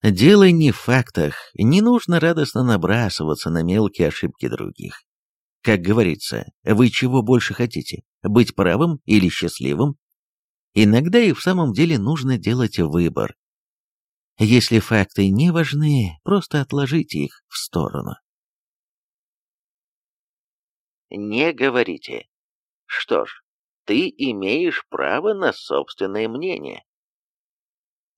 Дело не в фактах, не нужно радостно набрасываться на мелкие ошибки других. Как говорится, вы чего больше хотите, быть правым или счастливым? Иногда и в самом деле нужно делать выбор. Если факты не важны, просто отложите их в сторону. Не говорите. Что ж, ты имеешь право на собственное мнение.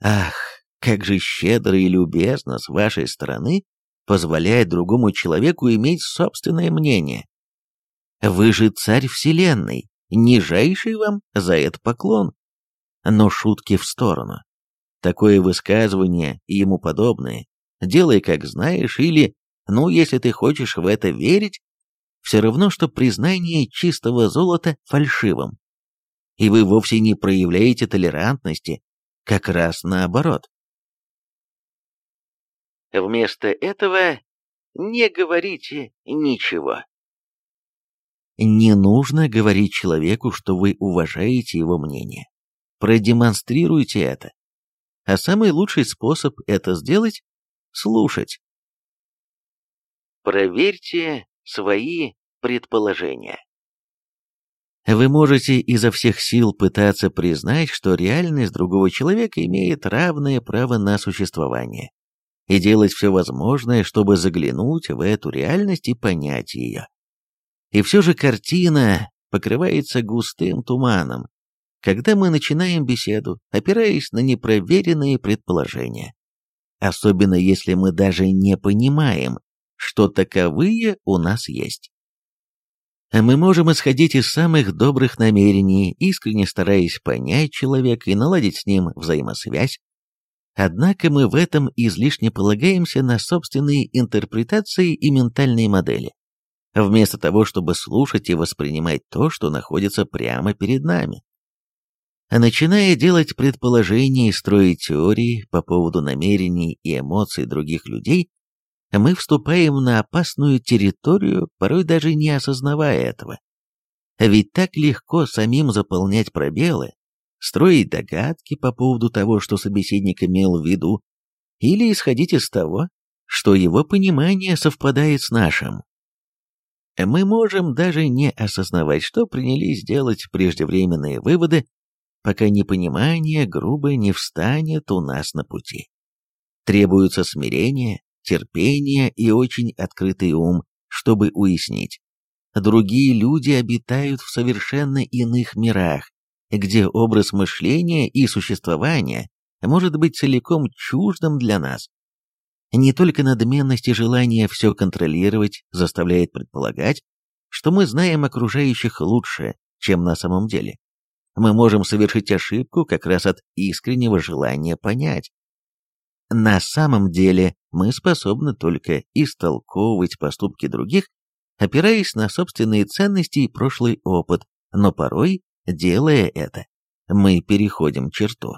Ах, как же щедро и любезно с вашей стороны позволяет другому человеку иметь собственное мнение. Вы же царь вселенной, нижайший вам за это поклон. Но шутки в сторону. Такое высказывание и ему подобное, делай как знаешь или, ну, если ты хочешь в это верить, все равно, что признание чистого золота фальшивым. И вы вовсе не проявляете толерантности как раз наоборот. Вместо этого не говорите ничего. Не нужно говорить человеку, что вы уважаете его мнение. Продемонстрируйте это. А самый лучший способ это сделать – слушать. Проверьте свои предположения. Вы можете изо всех сил пытаться признать, что реальность другого человека имеет равное право на существование, и делать все возможное, чтобы заглянуть в эту реальность и понять ее. И все же картина покрывается густым туманом, когда мы начинаем беседу, опираясь на непроверенные предположения. Особенно если мы даже не понимаем, что таковые у нас есть. Мы можем исходить из самых добрых намерений, искренне стараясь понять человека и наладить с ним взаимосвязь. Однако мы в этом излишне полагаемся на собственные интерпретации и ментальные модели, вместо того, чтобы слушать и воспринимать то, что находится прямо перед нами. Начиная делать предположения и строить теории по поводу намерений и эмоций других людей, мы вступаем на опасную территорию, порой даже не осознавая этого. Ведь так легко самим заполнять пробелы, строить догадки по поводу того, что собеседник имел в виду, или исходить из того, что его понимание совпадает с нашим. Мы можем даже не осознавать, что принялись делать преждевременные выводы, пока непонимание грубо не встанет у нас на пути. Требуется смирение, терпение и очень открытый ум, чтобы уяснить. Другие люди обитают в совершенно иных мирах, где образ мышления и существования может быть целиком чуждым для нас. Не только надменность и желание все контролировать заставляет предполагать, что мы знаем окружающих лучше, чем на самом деле мы можем совершить ошибку как раз от искреннего желания понять. На самом деле мы способны только истолковывать поступки других, опираясь на собственные ценности и прошлый опыт, но порой, делая это, мы переходим черту.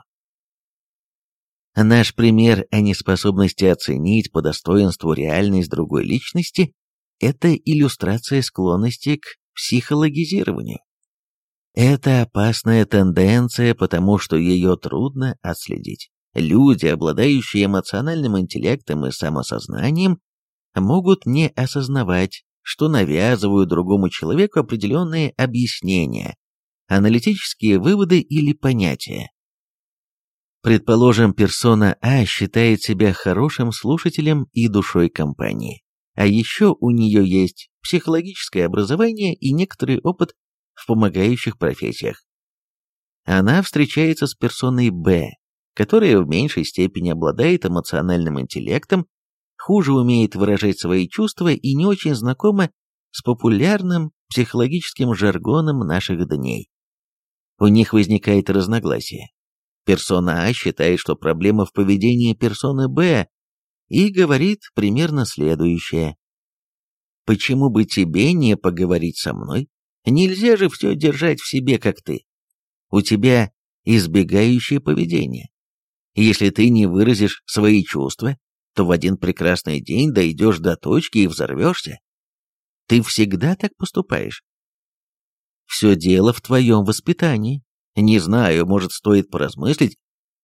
Наш пример о неспособности оценить по достоинству реальность другой личности – это иллюстрация склонности к психологизированию. Это опасная тенденция, потому что ее трудно отследить. Люди, обладающие эмоциональным интеллектом и самосознанием, могут не осознавать, что навязывают другому человеку определенные объяснения, аналитические выводы или понятия. Предположим, персона А считает себя хорошим слушателем и душой компании, а еще у нее есть психологическое образование и некоторый опыт в помогающих профессиях. Она встречается с персоной Б, которая в меньшей степени обладает эмоциональным интеллектом, хуже умеет выражать свои чувства и не очень знакома с популярным психологическим жаргоном наших дней. У них возникает разногласие. Персона А считает, что проблема в поведении персоны Б и говорит примерно следующее. «Почему бы тебе не поговорить со мной Нельзя же все держать в себе, как ты. У тебя избегающее поведение. Если ты не выразишь свои чувства, то в один прекрасный день дойдешь до точки и взорвешься. Ты всегда так поступаешь. Все дело в твоем воспитании. Не знаю, может, стоит поразмыслить,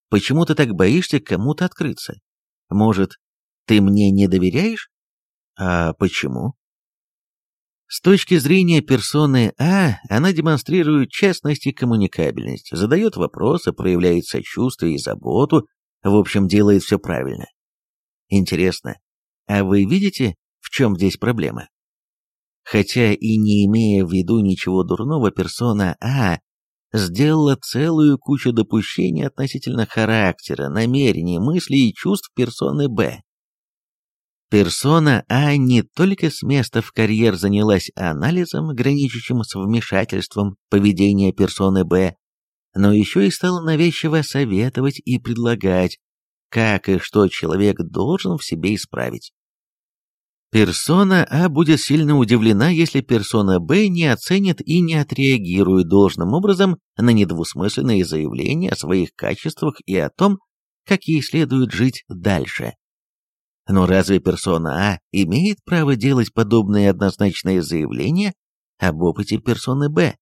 почему ты так боишься кому-то открыться. Может, ты мне не доверяешь? А почему? С точки зрения персоны А, она демонстрирует честность и коммуникабельность, задает вопросы, проявляет сочувствие и заботу, в общем, делает все правильно. Интересно, а вы видите, в чем здесь проблема? Хотя и не имея в виду ничего дурного, персона А сделала целую кучу допущений относительно характера, намерений, мыслей и чувств персоны Б. Персона А не только с места в карьер занялась анализом, граничащим с вмешательством поведения персоны Б, но еще и стала навязчиво советовать и предлагать, как и что человек должен в себе исправить. Персона А будет сильно удивлена, если персона Б не оценит и не отреагирует должным образом на недвусмысленные заявления о своих качествах и о том, как ей следует жить дальше. Но разве персона А имеет право делать подобные однозначные заявления об опыте персоны Б.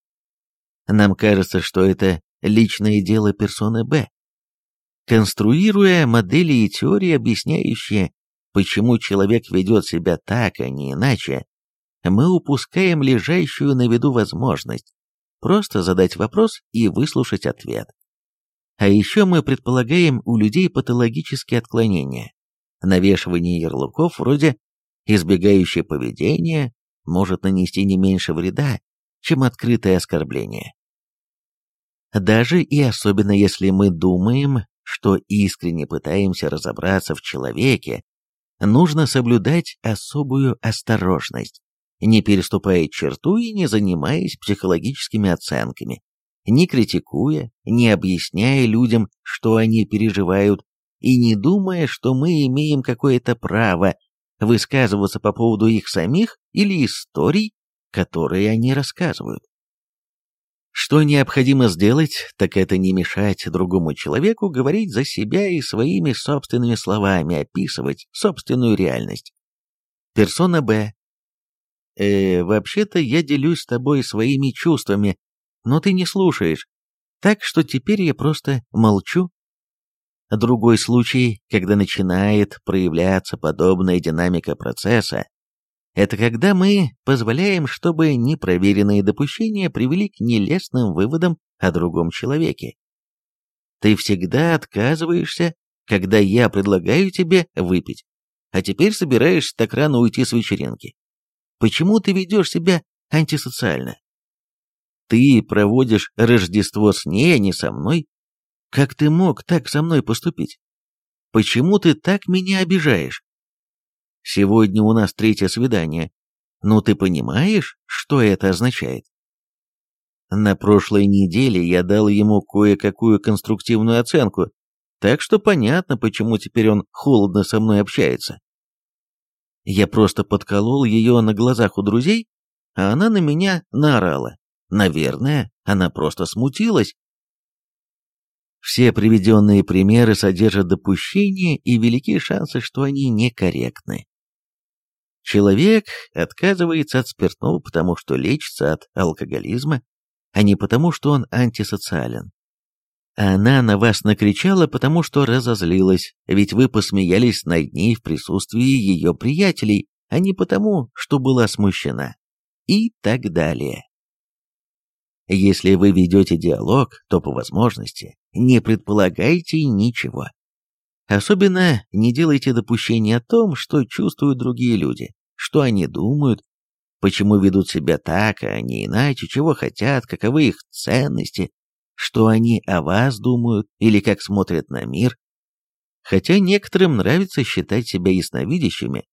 Нам кажется, что это личное дело персоны Б. Конструируя модели и теории, объясняющие, почему человек ведет себя так, а не иначе, мы упускаем лежащую на виду возможность просто задать вопрос и выслушать ответ. А еще мы предполагаем у людей патологические отклонения, навешивание ярлыков вроде «избегающее поведение» может нанести не меньше вреда, чем открытое оскорбление. Даже и особенно если мы думаем, что искренне пытаемся разобраться в человеке, нужно соблюдать особую осторожность, не переступая черту и не занимаясь психологическими оценками, не критикуя, не объясняя людям, что они переживают, и не думая, что мы имеем какое-то право высказываться по поводу их самих или историй, которые они рассказывают. Что необходимо сделать, так это не мешать другому человеку говорить за себя и своими собственными словами описывать собственную реальность. Персона Б. Э, вообще-то я делюсь с тобой своими чувствами, но ты не слушаешь, так что теперь я просто молчу. Другой случай, когда начинает проявляться подобная динамика процесса, это когда мы позволяем, чтобы непроверенные допущения привели к нелестным выводам о другом человеке. Ты всегда отказываешься, когда я предлагаю тебе выпить, а теперь собираешься так рано уйти с вечеринки. Почему ты ведешь себя антисоциально? Ты проводишь Рождество с ней, а не со мной. Как ты мог так со мной поступить? Почему ты так меня обижаешь? Сегодня у нас третье свидание. Ну ты понимаешь, что это означает? На прошлой неделе я дал ему кое-какую конструктивную оценку, так что понятно, почему теперь он холодно со мной общается. Я просто подколол ее на глазах у друзей, а она на меня наорала. Наверное, она просто смутилась. Все приведенные примеры содержат допущения и велики шансы, что они некорректны. Человек отказывается от спиртного, потому что лечится от алкоголизма, а не потому, что он антисоциален. Она на вас накричала, потому что разозлилась, ведь вы посмеялись над ней в присутствии ее приятелей, а не потому, что была смущена. И так далее. Если вы ведете диалог, то по возможности не предполагайте ничего. Особенно не делайте допущений о том, что чувствуют другие люди, что они думают, почему ведут себя так, а не иначе, чего хотят, каковы их ценности, что они о вас думают или как смотрят на мир. Хотя некоторым нравится считать себя ясновидящими,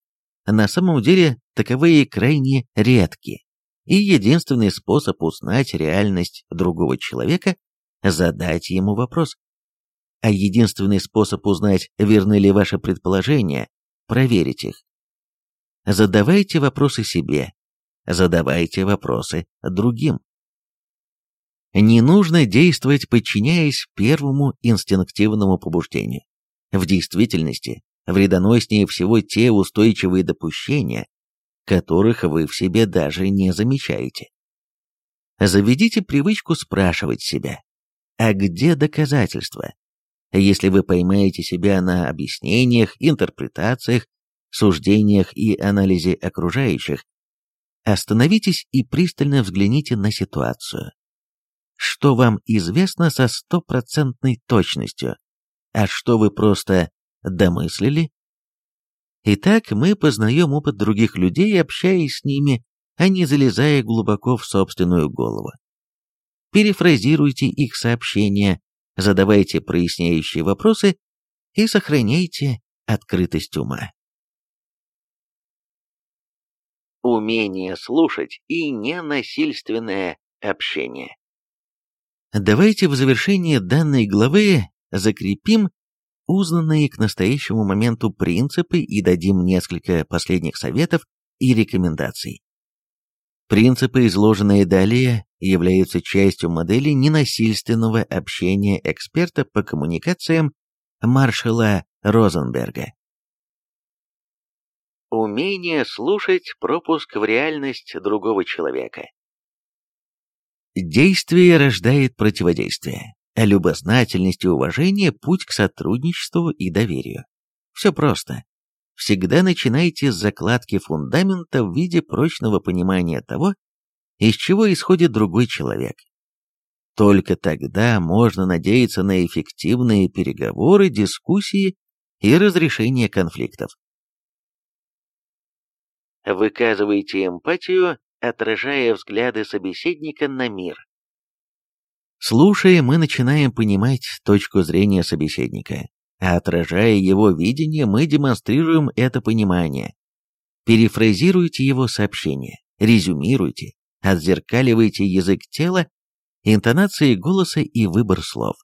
на самом деле таковые крайне редки. И единственный способ узнать реальность другого человека – задать ему вопрос а единственный способ узнать, верны ли ваши предположения, проверить их. Задавайте вопросы себе, задавайте вопросы другим. Не нужно действовать, подчиняясь первому инстинктивному побуждению. В действительности, вредоноснее всего те устойчивые допущения, которых вы в себе даже не замечаете. Заведите привычку спрашивать себя, а где доказательства? Если вы поймаете себя на объяснениях, интерпретациях, суждениях и анализе окружающих, остановитесь и пристально взгляните на ситуацию. Что вам известно со стопроцентной точностью, а что вы просто домыслили? Итак, мы познаем опыт других людей, общаясь с ними, а не залезая глубоко в собственную голову. Перефразируйте их сообщения, задавайте проясняющие вопросы и сохраняйте открытость ума. Умение слушать и ненасильственное общение. Давайте в завершение данной главы закрепим узнанные к настоящему моменту принципы и дадим несколько последних советов и рекомендаций. Принципы, изложенные далее, являются частью модели ненасильственного общения эксперта по коммуникациям маршала Розенберга. Умение слушать пропуск в реальность другого человека. Действие рождает противодействие, а любознательность и уважение – путь к сотрудничеству и доверию. Все просто. Всегда начинайте с закладки фундамента в виде прочного понимания того, из чего исходит другой человек. Только тогда можно надеяться на эффективные переговоры, дискуссии и разрешение конфликтов. Выказывайте эмпатию отражая взгляды собеседника на мир. Слушая, мы начинаем понимать точку зрения собеседника, а отражая его видение, мы демонстрируем это понимание. Перефразируйте его сообщение, резюмируйте, отзеркаливайте язык тела, интонации голоса и выбор слов.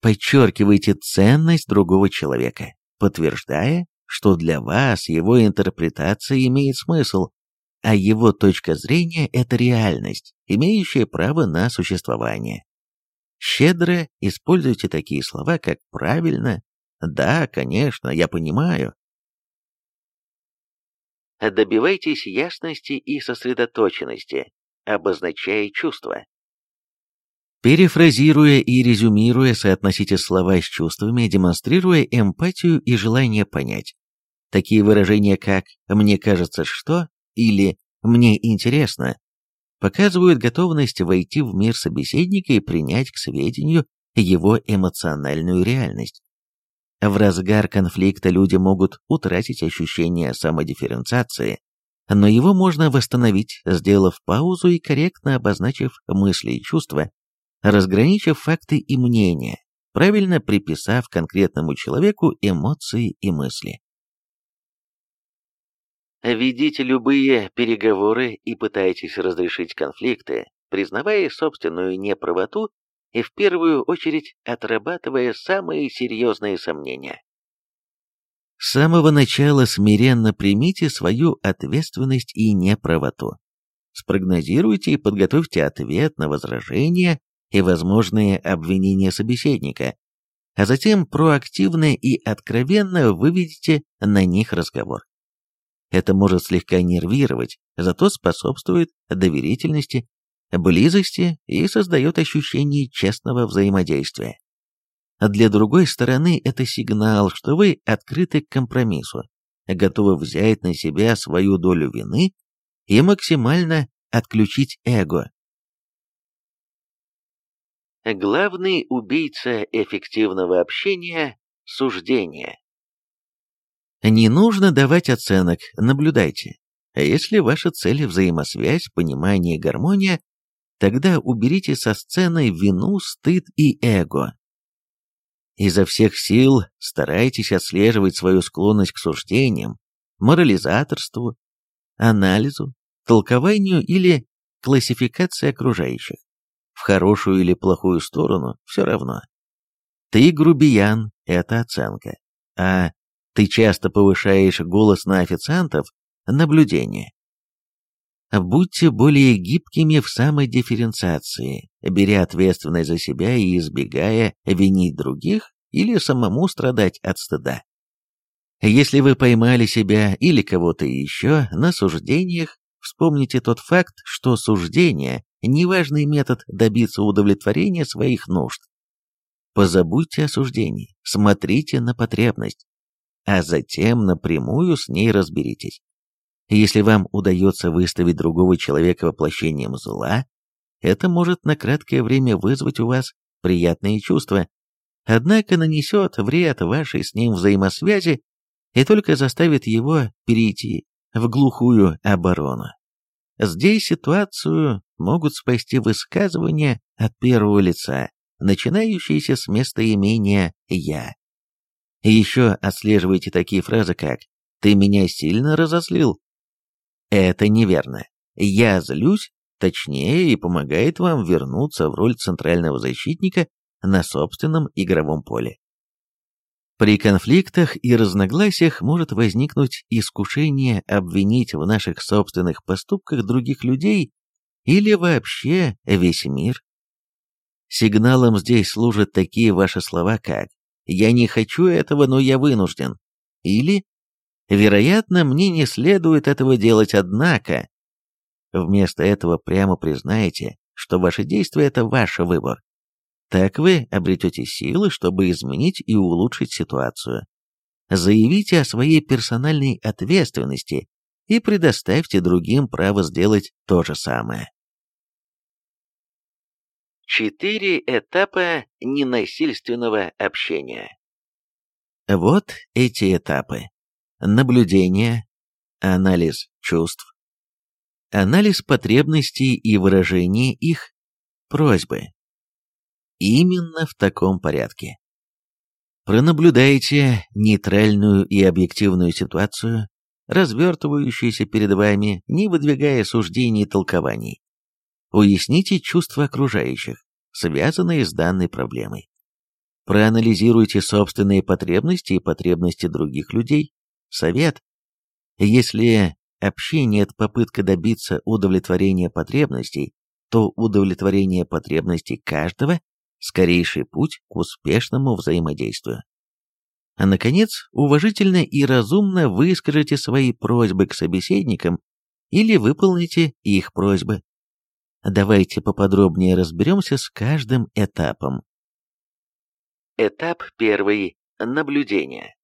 Подчеркивайте ценность другого человека, подтверждая, что для вас его интерпретация имеет смысл, а его точка зрения – это реальность, имеющая право на существование. Щедро используйте такие слова, как «правильно», «да, конечно, я понимаю». Добивайтесь ясности и сосредоточенности, обозначая чувства. Перефразируя и резюмируя, соотносите слова с чувствами, демонстрируя эмпатию и желание понять. Такие выражения, как «мне кажется, что» или «мне интересно» показывают готовность войти в мир собеседника и принять к сведению его эмоциональную реальность. В разгар конфликта люди могут утратить ощущение самодифференциации, но его можно восстановить, сделав паузу и корректно обозначив мысли и чувства, разграничив факты и мнения, правильно приписав конкретному человеку эмоции и мысли. Ведите любые переговоры и пытайтесь разрешить конфликты, признавая собственную неправоту и в первую очередь отрабатывая самые серьезные сомнения. С самого начала смиренно примите свою ответственность и неправоту. Спрогнозируйте и подготовьте ответ на возражения и возможные обвинения собеседника, а затем проактивно и откровенно выведите на них разговор. Это может слегка нервировать, зато способствует доверительности, близости и создает ощущение честного взаимодействия. Для другой стороны это сигнал, что вы открыты к компромиссу, готовы взять на себя свою долю вины и максимально отключить эго. Главный убийца эффективного общения – суждение. Не нужно давать оценок, наблюдайте. А если ваша цель – взаимосвязь, понимание и гармония, тогда уберите со сцены вину, стыд и эго. Изо всех сил старайтесь отслеживать свою склонность к суждениям, морализаторству, анализу, толкованию или классификации окружающих. В хорошую или плохую сторону все равно. Ты грубиян – это оценка, а ты часто повышаешь голос на официантов, наблюдение. Будьте более гибкими в самодифференциации, беря ответственность за себя и избегая винить других или самому страдать от стыда. Если вы поймали себя или кого-то еще на суждениях, вспомните тот факт, что суждение – неважный метод добиться удовлетворения своих нужд. Позабудьте о суждении, смотрите на потребность а затем напрямую с ней разберитесь. Если вам удается выставить другого человека воплощением зла, это может на краткое время вызвать у вас приятные чувства, однако нанесет вред вашей с ним взаимосвязи и только заставит его перейти в глухую оборону. Здесь ситуацию могут спасти высказывания от первого лица, начинающиеся с местоимения «я». И еще отслеживайте такие фразы, как «ты меня сильно разозлил». Это неверно. «Я злюсь» точнее и помогает вам вернуться в роль центрального защитника на собственном игровом поле. При конфликтах и разногласиях может возникнуть искушение обвинить в наших собственных поступках других людей или вообще весь мир. Сигналом здесь служат такие ваши слова, как «Я не хочу этого, но я вынужден». Или «Вероятно, мне не следует этого делать, однако». Вместо этого прямо признайте, что ваши действия – это ваш выбор. Так вы обретете силы, чтобы изменить и улучшить ситуацию. Заявите о своей персональной ответственности и предоставьте другим право сделать то же самое. Четыре этапа ненасильственного общения. Вот эти этапы. Наблюдение, анализ чувств, анализ потребностей и выражение их, просьбы. Именно в таком порядке. Пронаблюдайте нейтральную и объективную ситуацию, развертывающуюся перед вами, не выдвигая суждений и толкований. Уясните чувства окружающих, связанные с данной проблемой. Проанализируйте собственные потребности и потребности других людей. Совет. Если общение – это попытка добиться удовлетворения потребностей, то удовлетворение потребностей каждого – скорейший путь к успешному взаимодействию. А наконец, уважительно и разумно выскажите свои просьбы к собеседникам или выполните их просьбы. Давайте поподробнее разберемся с каждым этапом. Этап первый. Наблюдение.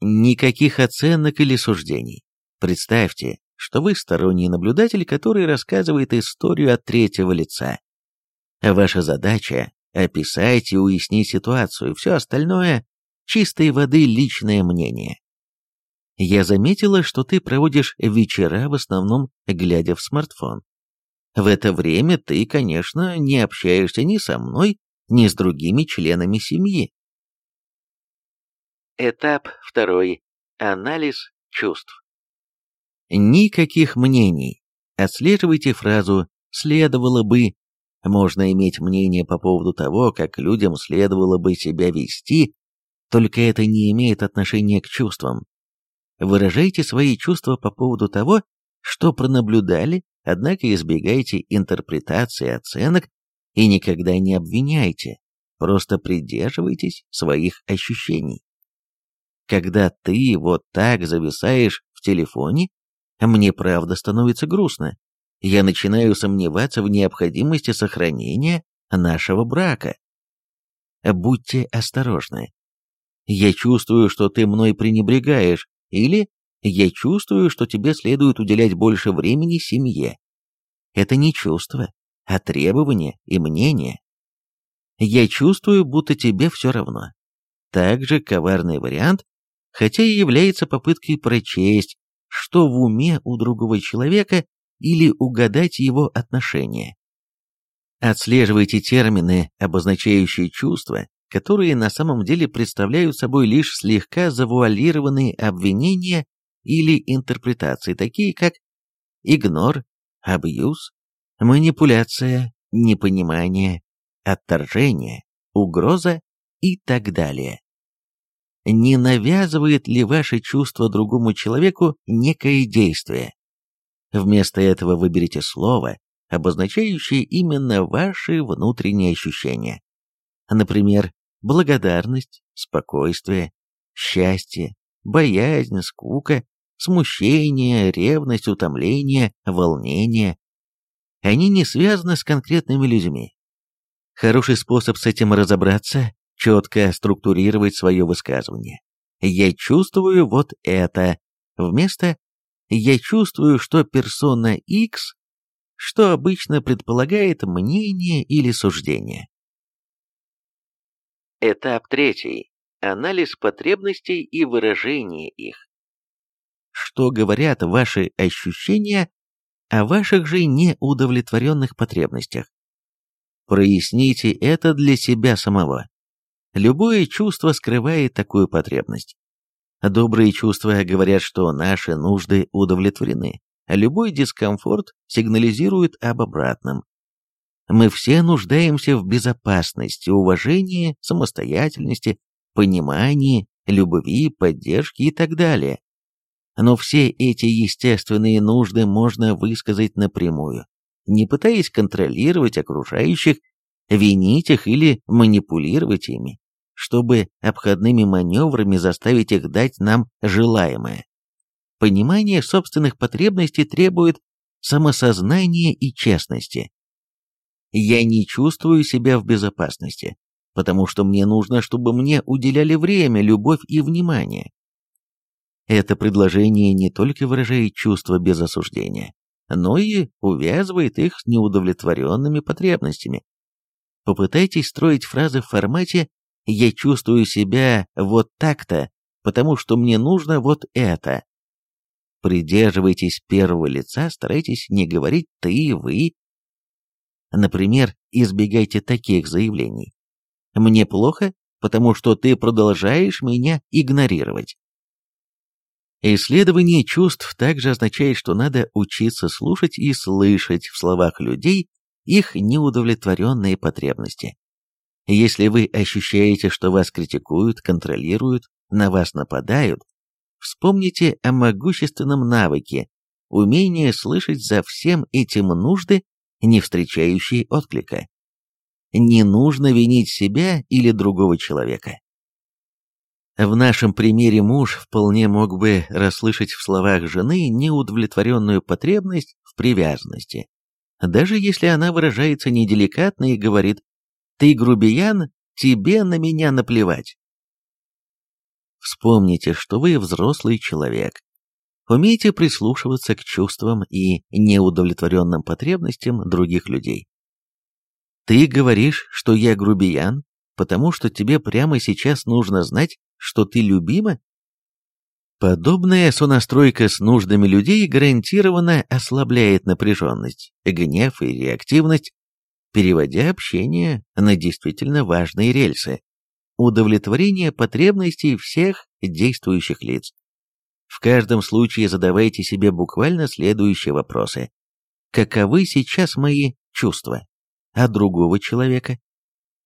Никаких оценок или суждений. Представьте, что вы сторонний наблюдатель, который рассказывает историю от третьего лица. Ваша задача – описать и уяснить ситуацию, все остальное – чистой воды личное мнение. Я заметила, что ты проводишь вечера в основном глядя в смартфон. В это время ты, конечно, не общаешься ни со мной, ни с другими членами семьи. Этап второй. Анализ чувств. Никаких мнений. Отслеживайте фразу «следовало бы». Можно иметь мнение по поводу того, как людям следовало бы себя вести, только это не имеет отношения к чувствам. Выражайте свои чувства по поводу того, что пронаблюдали Однако избегайте интерпретации оценок и никогда не обвиняйте, просто придерживайтесь своих ощущений. Когда ты вот так зависаешь в телефоне, мне правда становится грустно. Я начинаю сомневаться в необходимости сохранения нашего брака. Будьте осторожны. Я чувствую, что ты мной пренебрегаешь, или я чувствую, что тебе следует уделять больше времени семье. Это не чувство, а требование и мнение. Я чувствую, будто тебе все равно. Также коварный вариант, хотя и является попыткой прочесть, что в уме у другого человека или угадать его отношения. Отслеживайте термины, обозначающие чувства, которые на самом деле представляют собой лишь слегка завуалированные обвинения или интерпретации, такие как игнор, абьюз, манипуляция, непонимание, отторжение, угроза и так далее. Не навязывает ли ваше чувство другому человеку некое действие? Вместо этого выберите слово, обозначающее именно ваши внутренние ощущения. Например, благодарность, спокойствие, счастье, боязнь, скука, смущение, ревность, утомление, волнение. Они не связаны с конкретными людьми. Хороший способ с этим разобраться – четко структурировать свое высказывание. «Я чувствую вот это» вместо «Я чувствую, что персона X», что обычно предполагает мнение или суждение. Этап третий. Анализ потребностей и выражение их что говорят ваши ощущения о ваших же неудовлетворенных потребностях. Проясните это для себя самого. Любое чувство скрывает такую потребность. Добрые чувства говорят, что наши нужды удовлетворены, а любой дискомфорт сигнализирует об обратном. Мы все нуждаемся в безопасности, уважении, самостоятельности, понимании, любви, поддержке и так далее. Но все эти естественные нужды можно высказать напрямую, не пытаясь контролировать окружающих, винить их или манипулировать ими, чтобы обходными маневрами заставить их дать нам желаемое. Понимание собственных потребностей требует самосознания и честности. я не чувствую себя в безопасности, потому что мне нужно, чтобы мне уделяли время, любовь и внимание. Это предложение не только выражает чувство без осуждения, но и увязывает их с неудовлетворенными потребностями. Попытайтесь строить фразы в формате «я чувствую себя вот так-то, потому что мне нужно вот это». Придерживайтесь первого лица, старайтесь не говорить «ты», «вы». Например, избегайте таких заявлений. «Мне плохо, потому что ты продолжаешь меня игнорировать». Исследование чувств также означает, что надо учиться слушать и слышать в словах людей их неудовлетворенные потребности. Если вы ощущаете, что вас критикуют, контролируют, на вас нападают, вспомните о могущественном навыке, умении слышать за всем этим нужды, не встречающие отклика. Не нужно винить себя или другого человека. В нашем примере муж вполне мог бы расслышать в словах жены неудовлетворенную потребность в привязанности, даже если она выражается неделикатно и говорит «ты грубиян, тебе на меня наплевать». Вспомните, что вы взрослый человек. Умейте прислушиваться к чувствам и неудовлетворенным потребностям других людей. Ты говоришь, что я грубиян, потому что тебе прямо сейчас нужно знать, что ты любима? Подобная сонастройка с нуждами людей гарантированно ослабляет напряженность, гнев и реактивность, переводя общение на действительно важные рельсы, удовлетворение потребностей всех действующих лиц. В каждом случае задавайте себе буквально следующие вопросы. Каковы сейчас мои чувства? А другого человека?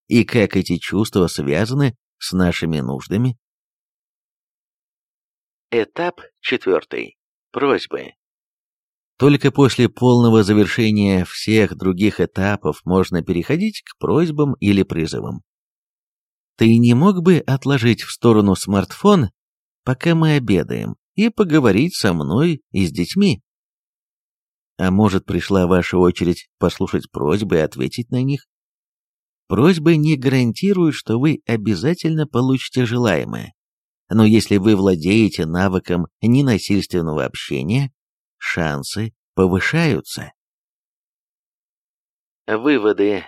и как эти чувства связаны с нашими нуждами. Этап четвертый. Просьбы. Только после полного завершения всех других этапов можно переходить к просьбам или призывам. Ты не мог бы отложить в сторону смартфон, пока мы обедаем, и поговорить со мной и с детьми? А может, пришла ваша очередь послушать просьбы и ответить на них? Просьбы не гарантируют, что вы обязательно получите желаемое. Но если вы владеете навыком ненасильственного общения, шансы повышаются. Выводы.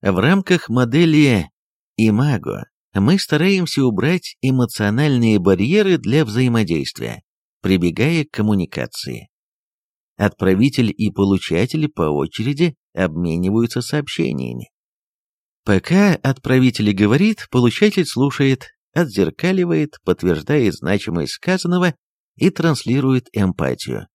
В рамках модели Имаго мы стараемся убрать эмоциональные барьеры для взаимодействия, прибегая к коммуникации. Отправитель и получатель по очереди обмениваются сообщениями. Пока отправитель говорит, получатель слушает, отзеркаливает, подтверждает значимость сказанного и транслирует эмпатию.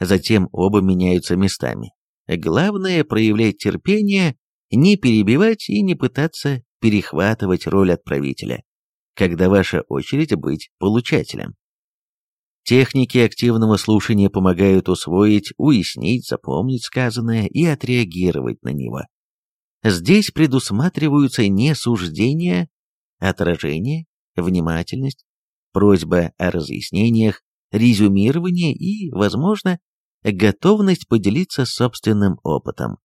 Затем оба меняются местами. Главное проявлять терпение, не перебивать и не пытаться перехватывать роль отправителя, когда ваша очередь быть получателем. Техники активного слушания помогают усвоить, уяснить, запомнить сказанное и отреагировать на него. Здесь предусматриваются не суждения, отражение, внимательность, просьба о разъяснениях, резюмирование и, возможно, готовность поделиться собственным опытом.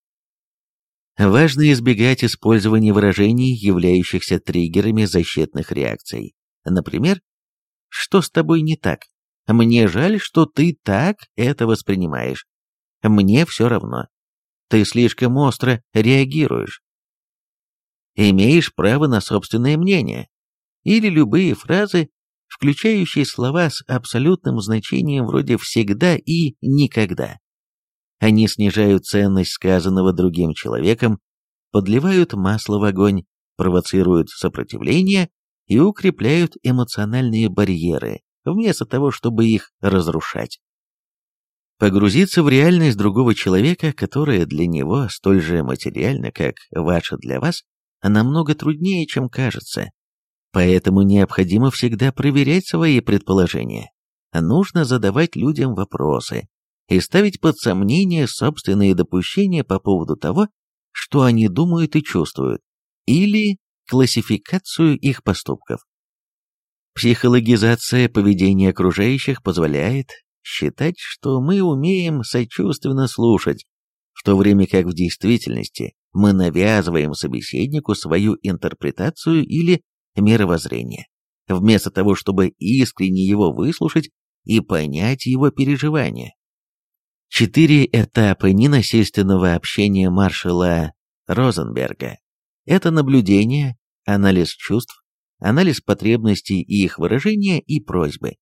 Важно избегать использования выражений, являющихся триггерами защитных реакций. Например, «Что с тобой не так? Мне жаль, что ты так это воспринимаешь. Мне все равно ты слишком остро реагируешь. Имеешь право на собственное мнение. Или любые фразы, включающие слова с абсолютным значением вроде «всегда» и «никогда». Они снижают ценность сказанного другим человеком, подливают масло в огонь, провоцируют сопротивление и укрепляют эмоциональные барьеры, вместо того, чтобы их разрушать. Погрузиться в реальность другого человека, которая для него столь же материальна, как ваша для вас, намного труднее, чем кажется. Поэтому необходимо всегда проверять свои предположения. Нужно задавать людям вопросы и ставить под сомнение собственные допущения по поводу того, что они думают и чувствуют, или классификацию их поступков. Психологизация поведения окружающих позволяет считать, что мы умеем сочувственно слушать, в то время как в действительности мы навязываем собеседнику свою интерпретацию или мировоззрение, вместо того, чтобы искренне его выслушать и понять его переживания. Четыре этапа ненасильственного общения маршала Розенберга – это наблюдение, анализ чувств, анализ потребностей и их выражения и просьбы.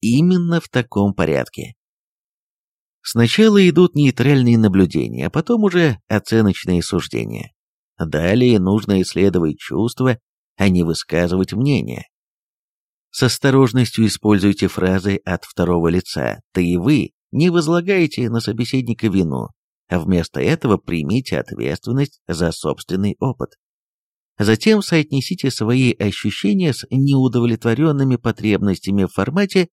Именно в таком порядке. Сначала идут нейтральные наблюдения, а потом уже оценочные суждения. Далее нужно исследовать чувства, а не высказывать мнение. С осторожностью используйте фразы от второго лица «ты» и «вы», не возлагайте на собеседника вину, а вместо этого примите ответственность за собственный опыт. Затем соотнесите свои ощущения с неудовлетворенными потребностями в формате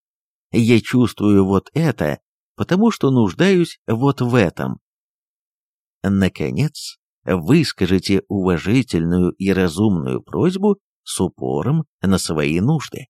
«я чувствую вот это, потому что нуждаюсь вот в этом». Наконец, выскажите уважительную и разумную просьбу с упором на свои нужды.